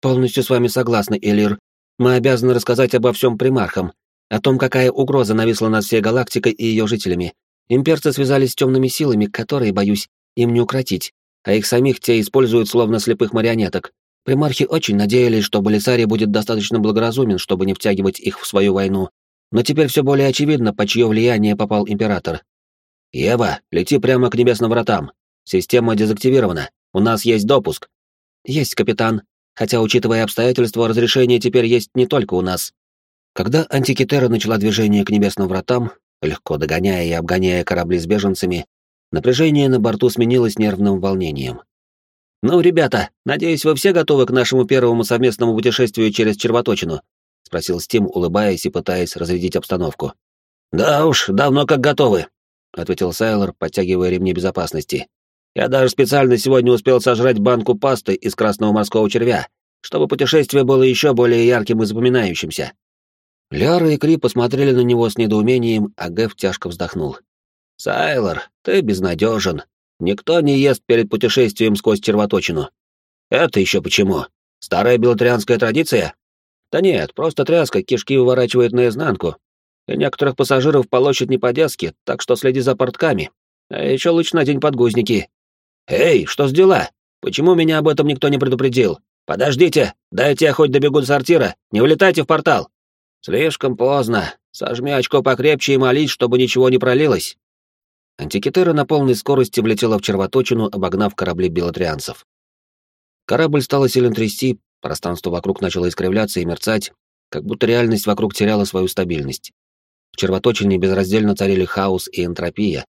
Полностью с вами согласна, Элир. Мы обязаны рассказать обо всем примархам, о том, какая угроза нависла над всей галактикой и ее жителями. Имперцы связались с темными силами, которые, боюсь, им не укротить, а их самих те используют словно слепых марионеток. Примархи очень надеялись, что Болисарий будет достаточно благоразумен, чтобы не втягивать их в свою войну. Но теперь все более очевидно, по чье влияние попал император. «Ева, лети прямо к небесным вратам. Система дезактивирована. У нас есть допуск». «Есть, капитан. Хотя, учитывая обстоятельства, разрешение теперь есть не только у нас». Когда Антикитера начала движение к небесным вратам, легко догоняя и обгоняя корабли с беженцами, напряжение на борту сменилось нервным волнением. «Ну, ребята, надеюсь, вы все готовы к нашему первому совместному путешествию через червоточину?» — спросил Стим, улыбаясь и пытаясь разрядить обстановку. «Да уж, давно как готовы», — ответил Сайлор, подтягивая ремни безопасности. «Я даже специально сегодня успел сожрать банку пасты из красного морского червя, чтобы путешествие было еще более ярким и запоминающимся». Ляра и Кри посмотрели на него с недоумением, а Гэв тяжко вздохнул. «Сайлор, ты безнадежен. Никто не ест перед путешествием сквозь червоточину. Это еще почему? Старая белотрианская традиция? Да нет, просто тряска кишки выворачивает наизнанку. И некоторых пассажиров полощет не по-детски, так что следи за портками. А еще лучше надень подгузники. Эй, что с дела? Почему меня об этом никто не предупредил? Подождите, дайте я хоть добегу до сортира, не влетайте в портал. Слишком поздно. Сожми очко покрепче и молись, чтобы ничего не пролилось. Антикитера на полной скорости влетела в червоточину, обогнав корабли белотрианцев. Корабль стало сильно трясти, пространство вокруг начало искривляться и мерцать, как будто реальность вокруг теряла свою стабильность. В червоточине безраздельно царили хаос и энтропия,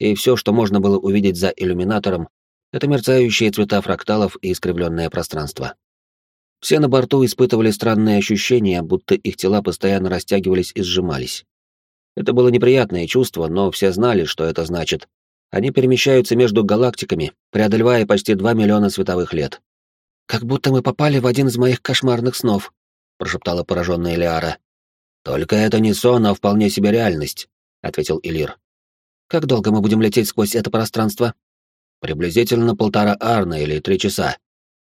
и все, что можно было увидеть за иллюминатором, это мерцающие цвета фракталов и искривленное пространство. Все на борту испытывали странные ощущения, будто их тела постоянно растягивались и сжимались. Это было неприятное чувство, но все знали, что это значит. Они перемещаются между галактиками, преодолевая почти 2 миллиона световых лет. «Как будто мы попали в один из моих кошмарных снов», — прошептала пораженная Лиара. «Только это не сон, а вполне себе реальность», — ответил Илир. «Как долго мы будем лететь сквозь это пространство?» «Приблизительно полтора арна или три часа».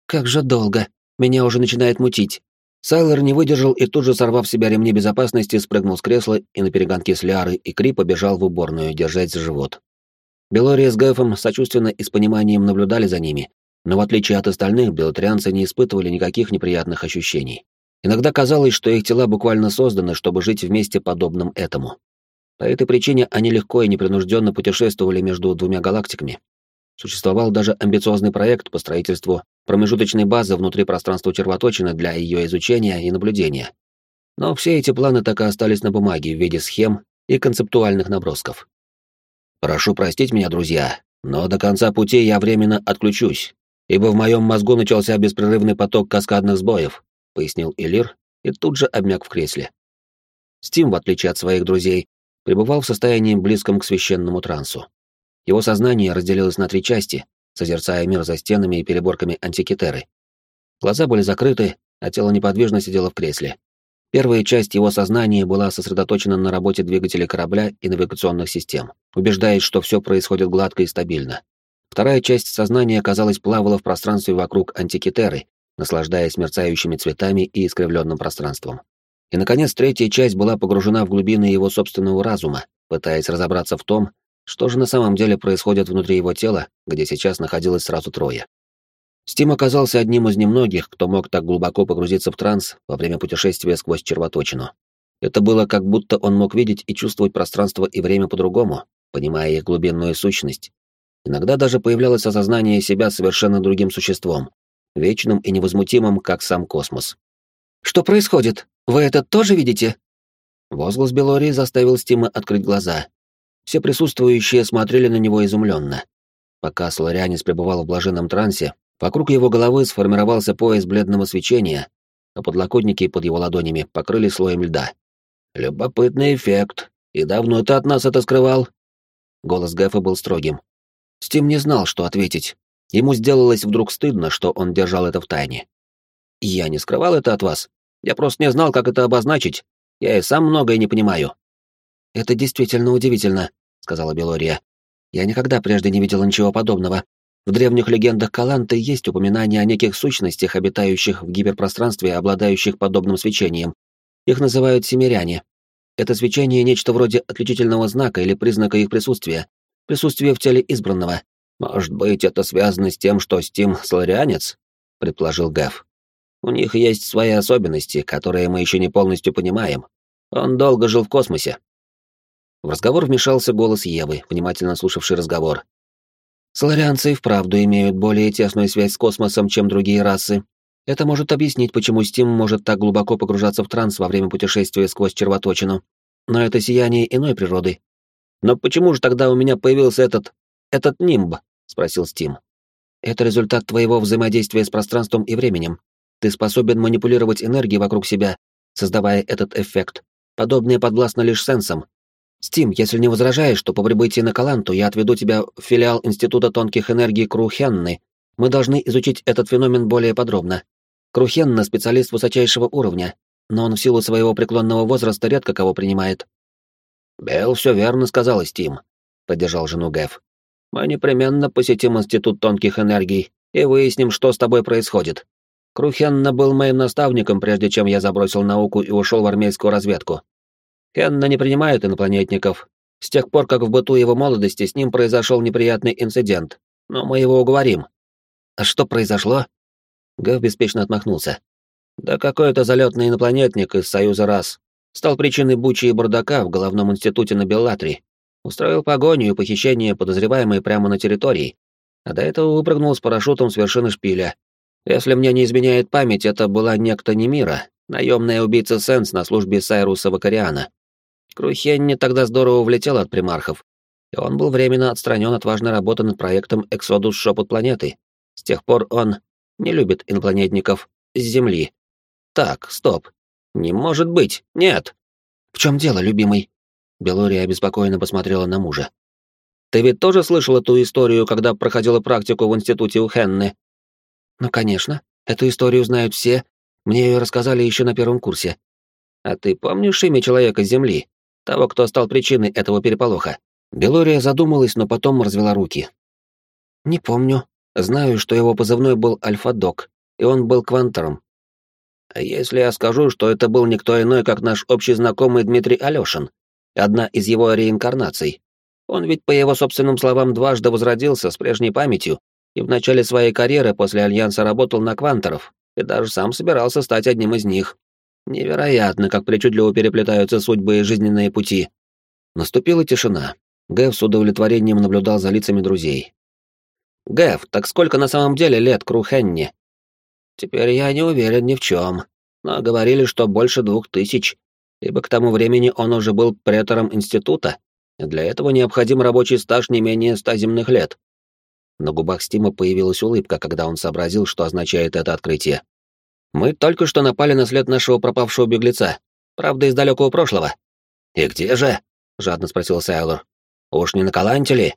«Как же долго. Меня уже начинает мутить». Сайлор не выдержал и тут же, сорвав себя ремни безопасности, спрыгнул с кресла и на перегонки с Лярой и Кри побежал в уборную, держать за живот. Белория с Гэфом сочувственно и с пониманием наблюдали за ними, но в отличие от остальных, белотрианцы не испытывали никаких неприятных ощущений. Иногда казалось, что их тела буквально созданы, чтобы жить вместе подобным этому. По этой причине они легко и непринужденно путешествовали между двумя галактиками. Существовал даже амбициозный проект по строительству промежуточной базы внутри пространства червоточины для ее изучения и наблюдения. Но все эти планы так и остались на бумаге в виде схем и концептуальных набросков. Прошу простить меня, друзья, но до конца пути я временно отключусь, ибо в моем мозгу начался беспрерывный поток каскадных сбоев, пояснил Элир и тут же обмяк в кресле. Стим, в отличие от своих друзей, пребывал в состоянии близком к священному трансу. Его сознание разделилось на три части, созерцая мир за стенами и переборками антикитеры. Глаза были закрыты, а тело неподвижно сидело в кресле. Первая часть его сознания была сосредоточена на работе двигателей корабля и навигационных систем, убеждаясь, что все происходит гладко и стабильно. Вторая часть сознания, казалось, плавала в пространстве вокруг антикитеры, наслаждаясь мерцающими цветами и искривленным пространством. И, наконец, третья часть была погружена в глубины его собственного разума, пытаясь разобраться в том, что же на самом деле происходит внутри его тела, где сейчас находилось сразу трое? Стим оказался одним из немногих, кто мог так глубоко погрузиться в транс во время путешествия сквозь червоточину. Это было как будто он мог видеть и чувствовать пространство и время по-другому, понимая их глубинную сущность. Иногда даже появлялось осознание себя совершенно другим существом, вечным и невозмутимым, как сам космос. «Что происходит? Вы это тоже видите?» Возглас Белории заставил Стима открыть глаза все присутствующие смотрели на него изумленно. Пока Соларианец пребывал в блаженном трансе, вокруг его головы сформировался пояс бледного свечения, а подлокотники под его ладонями покрыли слоем льда. «Любопытный эффект. И давно ты от нас это скрывал?» Голос Гэфа был строгим. Стим не знал, что ответить. Ему сделалось вдруг стыдно, что он держал это в тайне. «Я не скрывал это от вас. Я просто не знал, как это обозначить. Я и сам многое не понимаю. «Это действительно удивительно», — сказала Белория. Я никогда прежде не видела ничего подобного. В древних легендах Каланты есть упоминания о неких сущностях, обитающих в гиперпространстве, обладающих подобным свечением. Их называют семиряне. Это свечение — нечто вроде отличительного знака или признака их присутствия. Присутствие в теле избранного. «Может быть, это связано с тем, что Стим — сларианец?» — предположил Гэв. «У них есть свои особенности, которые мы еще не полностью понимаем. Он долго жил в космосе». В разговор вмешался голос Евы, внимательно слушавший разговор. Соларианцы и вправду имеют более тесную связь с космосом, чем другие расы. Это может объяснить, почему Стим может так глубоко погружаться в транс во время путешествия сквозь червоточину. Но это сияние иной природы. «Но почему же тогда у меня появился этот... этот нимб?» — спросил Стим. «Это результат твоего взаимодействия с пространством и временем. Ты способен манипулировать энергией вокруг себя, создавая этот эффект. Подобное подвластно лишь сенсам, «Стим, если не возражаешь, то по прибытии на Каланту я отведу тебя в филиал Института тонких энергий Крухенны. Мы должны изучить этот феномен более подробно. Крухенна — специалист высочайшего уровня, но он в силу своего преклонного возраста редко кого принимает». «Белл все верно сказал, Стим», — поддержал жену Гэв. «Мы непременно посетим Институт тонких энергий и выясним, что с тобой происходит. Крухенна был моим наставником, прежде чем я забросил науку и ушел в армейскую разведку. Хенна не принимает инопланетников. С тех пор, как в быту его молодости с ним произошел неприятный инцидент. Но мы его уговорим. А что произошло? Гав беспечно отмахнулся. Да какой-то залетный инопланетник из Союза рас стал причиной бучи и бардака в головном институте на Беллатри. Устроил погоню и похищение подозреваемой прямо на территории, а до этого выпрыгнул с парашютом с вершины шпиля. Если мне не изменяет память, это была некто Немира, наемная убийца Сенс на службе Сайруса Вакариана. Крухенни тогда здорово влетел от примархов, и он был временно отстранен от важной работы над проектом «Эксодус Шепот планеты». С тех пор он не любит инопланетников с Земли. Так, стоп. Не может быть, нет. В чем дело, любимый? Белория обеспокоенно посмотрела на мужа. Ты ведь тоже слышал эту историю, когда проходила практику в институте у Хенны? Ну, конечно. Эту историю знают все. Мне ее рассказали еще на первом курсе. А ты помнишь имя человека с Земли? Того, кто стал причиной этого переполоха. Белория задумалась, но потом развела руки. «Не помню. Знаю, что его позывной был Альфа-Док, и он был квантером. А если я скажу, что это был никто иной, как наш общий знакомый Дмитрий Алешин, одна из его реинкарнаций? Он ведь, по его собственным словам, дважды возродился с прежней памятью и в начале своей карьеры после Альянса работал на квантеров и даже сам собирался стать одним из них. Невероятно, как причудливо переплетаются судьбы и жизненные пути. Наступила тишина. Гэв с удовлетворением наблюдал за лицами друзей. «Гэв, так сколько на самом деле лет Кру Хенни?» «Теперь я не уверен ни в чем, но говорили, что больше двух тысяч, ибо к тому времени он уже был претором института, и для этого необходим рабочий стаж не менее ста земных лет». На губах Стима появилась улыбка, когда он сообразил, что означает это открытие. Мы только что напали на след нашего пропавшего беглеца. Правда, из далекого прошлого. И где же? жадно спросил Сайлор. Уж не на Каланте?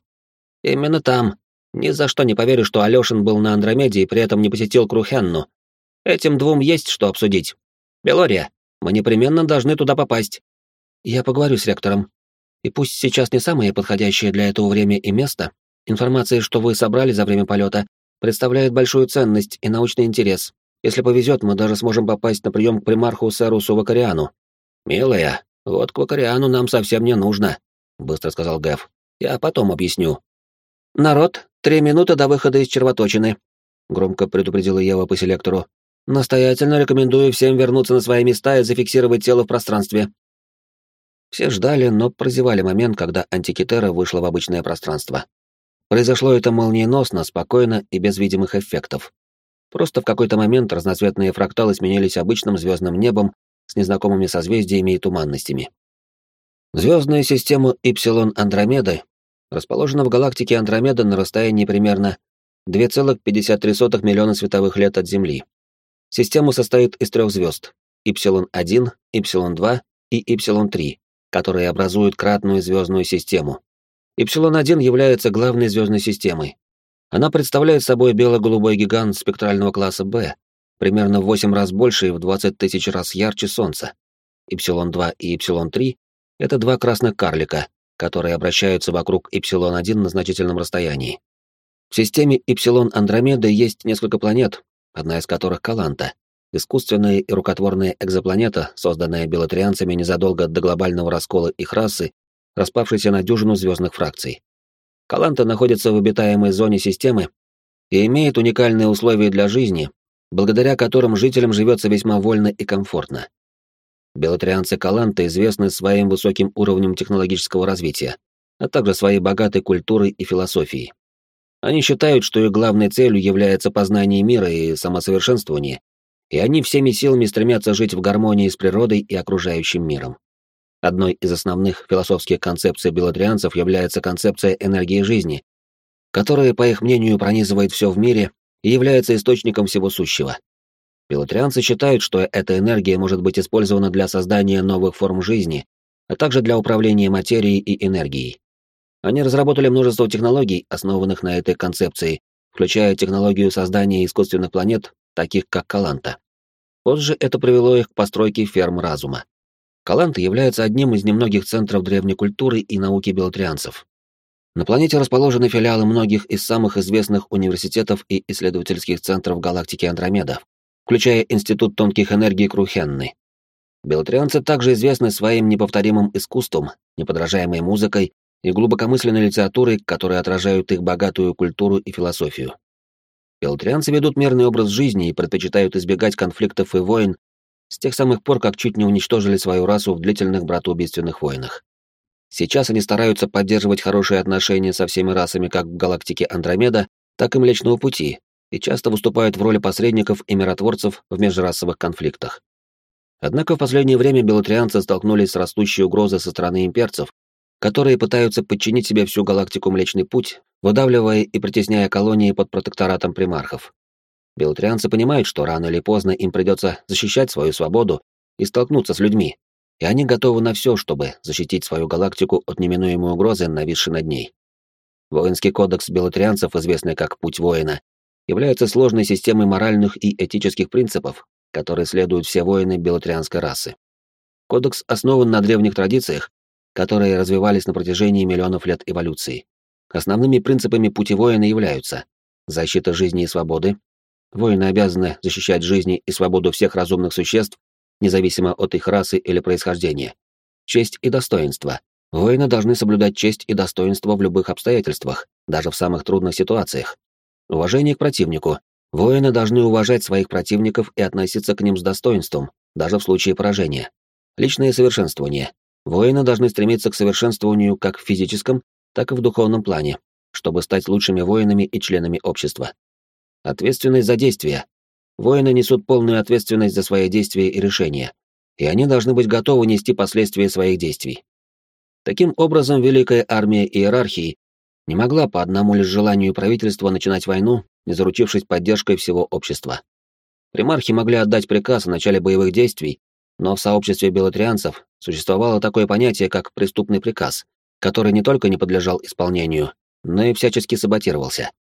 Именно там. Ни за что не поверю, что Алёшин был на Андромеде и при этом не посетил Крухенну. Этим двум есть что обсудить. Белория, мы непременно должны туда попасть. Я поговорю с ректором. И пусть сейчас не самое подходящее для этого время и место, информация, что вы собрали за время полета, представляет большую ценность и научный интерес, если повезет, мы даже сможем попасть на прием к примарху Сарусу Вакариану. Милая, вот к Вакариану нам совсем не нужно, быстро сказал Гэв. Я потом объясню. Народ, три минуты до выхода из червоточины, громко предупредила Ева по селектору. Настоятельно рекомендую всем вернуться на свои места и зафиксировать тело в пространстве. Все ждали, но прозевали момент, когда антикитера вышла в обычное пространство. Произошло это молниеносно, спокойно и без видимых эффектов. Просто в какой-то момент разноцветные фракталы сменились обычным звездным небом с незнакомыми созвездиями и туманностями. Звездная система Ипсилон Андромеды расположена в галактике Андромеда на расстоянии примерно 2,53 миллиона световых лет от Земли. Система состоит из трех звезд Ипсилон-1, Ипсилон-2 и Ипсилон-3, которые образуют кратную звездную систему. Ипсилон-1 является главной звездной системой, она представляет собой бело-голубой гигант спектрального класса Б, примерно в 8 раз больше и в 20 тысяч раз ярче Солнца. Y2 и Y3 — это два красных карлика, которые обращаются вокруг Y1 на значительном расстоянии. В системе Y Андромеды есть несколько планет, одна из которых Каланта, искусственная и рукотворная экзопланета, созданная белотрианцами незадолго до глобального раскола их расы, распавшейся на дюжину звездных фракций. Каланта находится в обитаемой зоне системы и имеет уникальные условия для жизни, благодаря которым жителям живется весьма вольно и комфортно. Белотрианцы Каланта известны своим высоким уровнем технологического развития, а также своей богатой культурой и философией. Они считают, что их главной целью является познание мира и самосовершенствование, и они всеми силами стремятся жить в гармонии с природой и окружающим миром. Одной из основных философских концепций белотрианцев является концепция энергии жизни, которая, по их мнению, пронизывает все в мире и является источником всего сущего. Белотрианцы считают, что эта энергия может быть использована для создания новых форм жизни, а также для управления материей и энергией. Они разработали множество технологий, основанных на этой концепции, включая технологию создания искусственных планет, таких как Каланта. Позже это привело их к постройке ферм разума. Каланта является одним из немногих центров древней культуры и науки белотрианцев. На планете расположены филиалы многих из самых известных университетов и исследовательских центров галактики Андромеда, включая Институт тонких энергий Крухенны. Белотрианцы также известны своим неповторимым искусством, неподражаемой музыкой и глубокомысленной литературой, которые отражают их богатую культуру и философию. Белтрианцы ведут мирный образ жизни и предпочитают избегать конфликтов и войн с тех самых пор, как чуть не уничтожили свою расу в длительных братоубийственных войнах. Сейчас они стараются поддерживать хорошие отношения со всеми расами как в галактике Андромеда, так и Млечного Пути, и часто выступают в роли посредников и миротворцев в межрасовых конфликтах. Однако в последнее время белотрианцы столкнулись с растущей угрозой со стороны имперцев, которые пытаются подчинить себе всю галактику Млечный Путь, выдавливая и притесняя колонии под протекторатом примархов. Белтрианцы понимают, что рано или поздно им придется защищать свою свободу и столкнуться с людьми, и они готовы на все, чтобы защитить свою галактику от неминуемой угрозы, нависшей над ней. Воинский кодекс белотрианцев, известный как «Путь воина», является сложной системой моральных и этических принципов, которые следуют все воины белотрианской расы. Кодекс основан на древних традициях, которые развивались на протяжении миллионов лет эволюции. Основными принципами пути воина являются защита жизни и свободы. Воины обязаны защищать жизни и свободу всех разумных существ, независимо от их расы или происхождения. Честь и достоинство. Воины должны соблюдать честь и достоинство в любых обстоятельствах, даже в самых трудных ситуациях. Уважение к противнику. Воины должны уважать своих противников и относиться к ним с достоинством, даже в случае поражения. Личное совершенствование. Воины должны стремиться к совершенствованию как в физическом, так и в духовном плане, чтобы стать лучшими воинами и членами общества. Ответственность за действия. Воины несут полную ответственность за свои действия и решения, и они должны быть готовы нести последствия своих действий. Таким образом, Великая Армия Иерархии не могла по одному лишь желанию правительства начинать войну, не заручившись поддержкой всего общества. Примархи могли отдать приказ о начале боевых действий, но в сообществе белотрианцев существовало такое понятие, как преступный приказ, который не только не подлежал исполнению, но и всячески саботировался.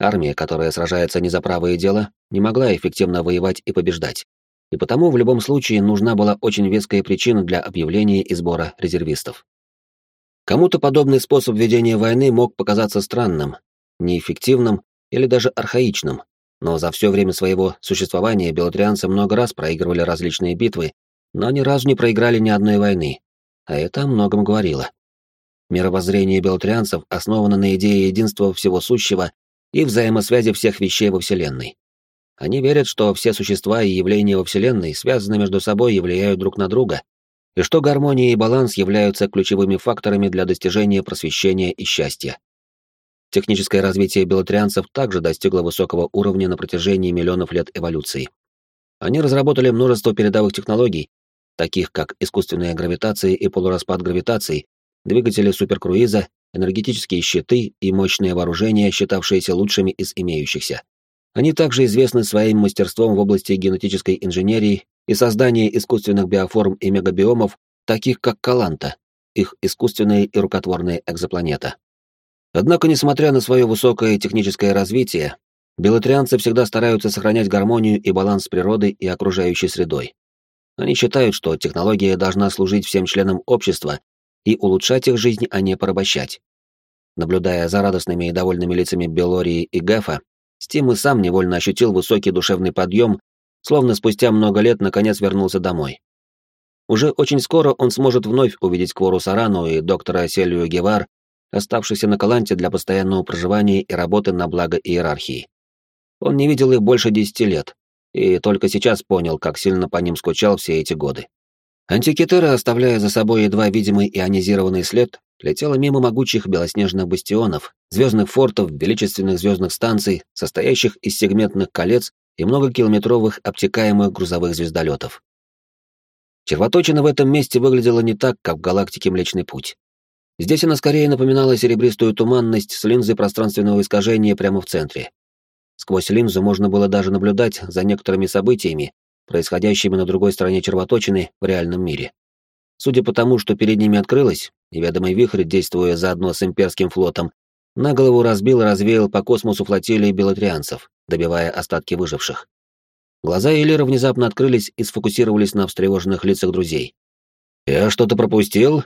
Армия, которая сражается не за правое дело, не могла эффективно воевать и побеждать. И потому в любом случае нужна была очень веская причина для объявления и сбора резервистов. Кому-то подобный способ ведения войны мог показаться странным, неэффективным или даже архаичным, но за все время своего существования белотрианцы много раз проигрывали различные битвы но ни разу не проиграли ни одной войны, а это о многом говорило. Мировоззрение белтрианцев основано на идее единства всего сущего и взаимосвязи всех вещей во Вселенной. Они верят, что все существа и явления во Вселенной связаны между собой и влияют друг на друга, и что гармония и баланс являются ключевыми факторами для достижения просвещения и счастья. Техническое развитие белотрианцев также достигло высокого уровня на протяжении миллионов лет эволюции. Они разработали множество передовых технологий, таких как искусственная гравитация и полураспад гравитации, двигатели суперкруиза, энергетические щиты и мощное вооружение, считавшиеся лучшими из имеющихся. Они также известны своим мастерством в области генетической инженерии и создания искусственных биоформ и мегабиомов, таких как Каланта, их искусственная и рукотворная экзопланета. Однако, несмотря на свое высокое техническое развитие, белотрианцы всегда стараются сохранять гармонию и баланс с природой и окружающей средой. Они считают, что технология должна служить всем членам общества и улучшать их жизнь, а не порабощать. Наблюдая за радостными и довольными лицами Белории и Гафа, Стим и сам невольно ощутил высокий душевный подъем, словно спустя много лет наконец вернулся домой. Уже очень скоро он сможет вновь увидеть Квору Сарану и доктора Селию Гевар, оставшихся на Каланте для постоянного проживания и работы на благо иерархии. Он не видел их больше десяти лет, и только сейчас понял, как сильно по ним скучал все эти годы. Антикитера, оставляя за собой едва видимый ионизированный след, летела мимо могучих белоснежных бастионов, звездных фортов, величественных звездных станций, состоящих из сегментных колец и многокилометровых обтекаемых грузовых звездолетов. Червоточина в этом месте выглядела не так, как в галактике Млечный Путь. Здесь она скорее напоминала серебристую туманность с линзой пространственного искажения прямо в центре. Сквозь линзу можно было даже наблюдать за некоторыми событиями, происходящими на другой стороне червоточины в реальном мире. Судя по тому, что перед ними открылось, неведомый вихрь, действуя заодно с имперским флотом, на голову разбил и развеял по космосу флотилии белотрианцев, добивая остатки выживших. Глаза Элира внезапно открылись и сфокусировались на встревоженных лицах друзей. «Я что-то пропустил?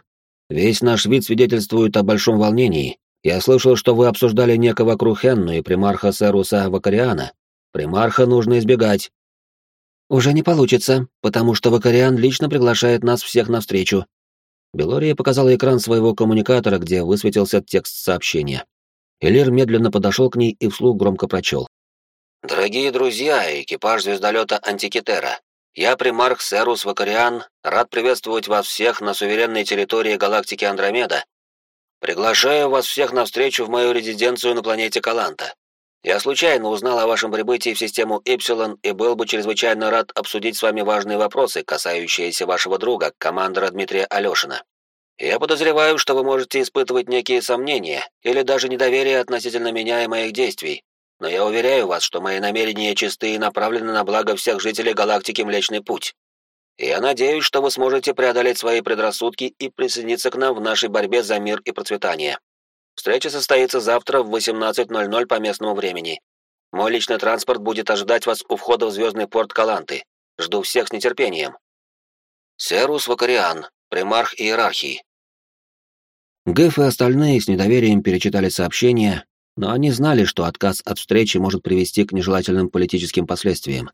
Весь наш вид свидетельствует о большом волнении. Я слышал, что вы обсуждали некого Крухенну и примарха Серуса Вакариана. Примарха нужно избегать». «Уже не получится, потому что Вакариан лично приглашает нас всех навстречу». Белория показала экран своего коммуникатора, где высветился текст сообщения. Элир медленно подошел к ней и вслух громко прочел. Дорогие друзья, экипаж звездолета Антикитера, я примарх Серус Вакариан, рад приветствовать вас всех на суверенной территории галактики Андромеда. Приглашаю вас всех на встречу в мою резиденцию на планете Каланта. Я случайно узнал о вашем прибытии в систему Эпсилон и был бы чрезвычайно рад обсудить с вами важные вопросы, касающиеся вашего друга, командора Дмитрия Алешина. Я подозреваю, что вы можете испытывать некие сомнения или даже недоверие относительно меня и моих действий, но я уверяю вас, что мои намерения чисты и направлены на благо всех жителей галактики Млечный Путь. Я надеюсь, что вы сможете преодолеть свои предрассудки и присоединиться к нам в нашей борьбе за мир и процветание. Встреча состоится завтра в 18.00 по местному времени. Мой личный транспорт будет ожидать вас у входа в звездный порт Каланты. Жду всех с нетерпением. Серус Вакариан, примарх иерархии. Гэф и остальные с недоверием перечитали сообщение, но они знали, что отказ от встречи может привести к нежелательным политическим последствиям.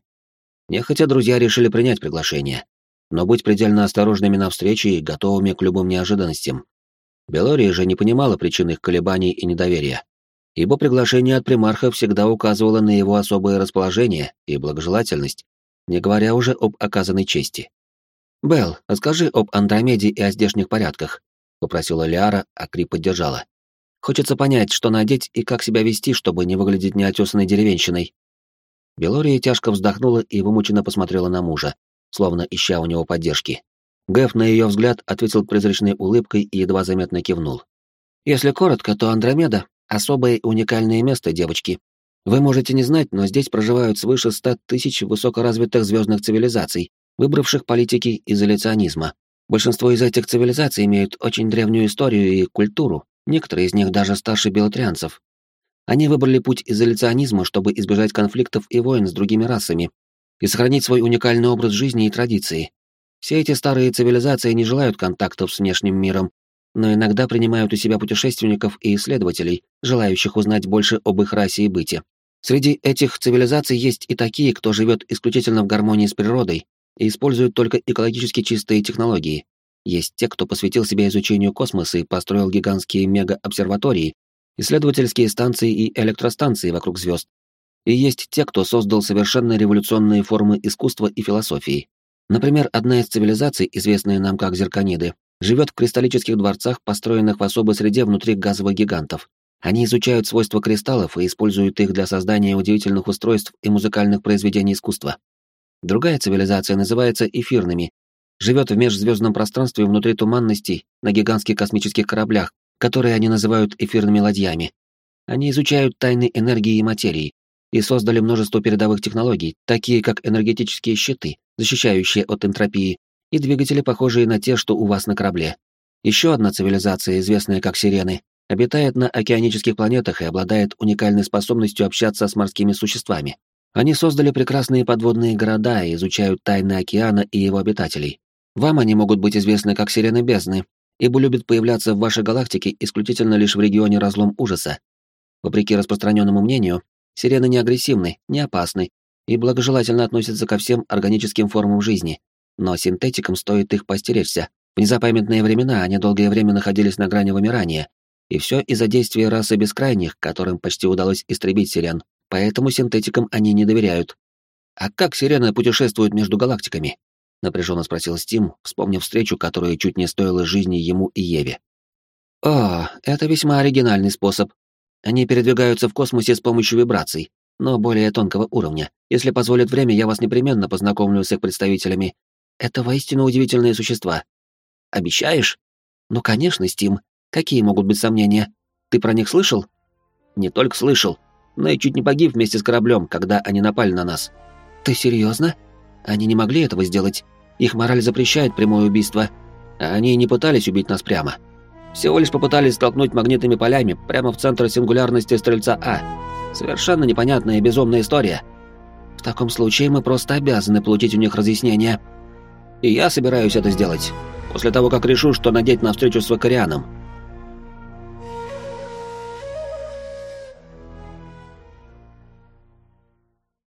Нехотя друзья решили принять приглашение, но быть предельно осторожными на встрече и готовыми к любым неожиданностям. Белория же не понимала причин их колебаний и недоверия, ибо приглашение от примарха всегда указывало на его особое расположение и благожелательность, не говоря уже об оказанной чести. «Белл, расскажи об Андромеде и о здешних порядках», — попросила Лиара, а Кри поддержала. Хочется понять, что надеть и как себя вести, чтобы не выглядеть неотесанной деревенщиной. Белория тяжко вздохнула и вымученно посмотрела на мужа, словно ища у него поддержки. Гэф на ее взгляд ответил призрачной улыбкой и едва заметно кивнул. «Если коротко, то Андромеда — особое и уникальное место, девочки. Вы можете не знать, но здесь проживают свыше ста тысяч высокоразвитых звездных цивилизаций, выбравших политики изоляционизма. Большинство из этих цивилизаций имеют очень древнюю историю и культуру, Некоторые из них даже старше белотрианцев. Они выбрали путь изоляционизма, чтобы избежать конфликтов и войн с другими расами и сохранить свой уникальный образ жизни и традиции. Все эти старые цивилизации не желают контактов с внешним миром, но иногда принимают у себя путешественников и исследователей, желающих узнать больше об их расе и быте. Среди этих цивилизаций есть и такие, кто живет исключительно в гармонии с природой и используют только экологически чистые технологии, есть те, кто посвятил себя изучению космоса и построил гигантские мега-обсерватории, исследовательские станции и электростанции вокруг звезд. И есть те, кто создал совершенно революционные формы искусства и философии. Например, одна из цивилизаций, известная нам как зерканиды, живет в кристаллических дворцах, построенных в особой среде внутри газовых гигантов. Они изучают свойства кристаллов и используют их для создания удивительных устройств и музыкальных произведений искусства. Другая цивилизация называется эфирными живет в межзвездном пространстве внутри туманностей на гигантских космических кораблях, которые они называют эфирными ладьями. Они изучают тайны энергии и материи и создали множество передовых технологий, такие как энергетические щиты, защищающие от энтропии, и двигатели, похожие на те, что у вас на корабле. Еще одна цивилизация, известная как Сирены, обитает на океанических планетах и обладает уникальной способностью общаться с морскими существами. Они создали прекрасные подводные города и изучают тайны океана и его обитателей. Вам они могут быть известны как сирены бездны, ибо любят появляться в вашей галактике исключительно лишь в регионе разлом ужаса. Вопреки распространенному мнению, сирены не агрессивны, не опасны и благожелательно относятся ко всем органическим формам жизни, но синтетикам стоит их постеречься. В незапамятные времена они долгое время находились на грани вымирания, и все из-за действия расы бескрайних, которым почти удалось истребить сирен, поэтому синтетикам они не доверяют. «А как сирены путешествуют между галактиками?» — напряженно спросил Стим, вспомнив встречу, которая чуть не стоила жизни ему и Еве. «О, это весьма оригинальный способ. Они передвигаются в космосе с помощью вибраций, но более тонкого уровня. Если позволит время, я вас непременно познакомлю с их представителями. Это воистину удивительные существа. Обещаешь? Ну, конечно, Стим. Какие могут быть сомнения? Ты про них слышал? Не только слышал, но и чуть не погиб вместе с кораблем, когда они напали на нас. Ты серьезно? Они не могли этого сделать. Их мораль запрещает прямое убийство. А они не пытались убить нас прямо. Всего лишь попытались столкнуть магнитными полями прямо в центр сингулярности Стрельца А. Совершенно непонятная и безумная история. В таком случае мы просто обязаны получить у них разъяснение. И я собираюсь это сделать. После того, как решу, что надеть на встречу с Вакарианом.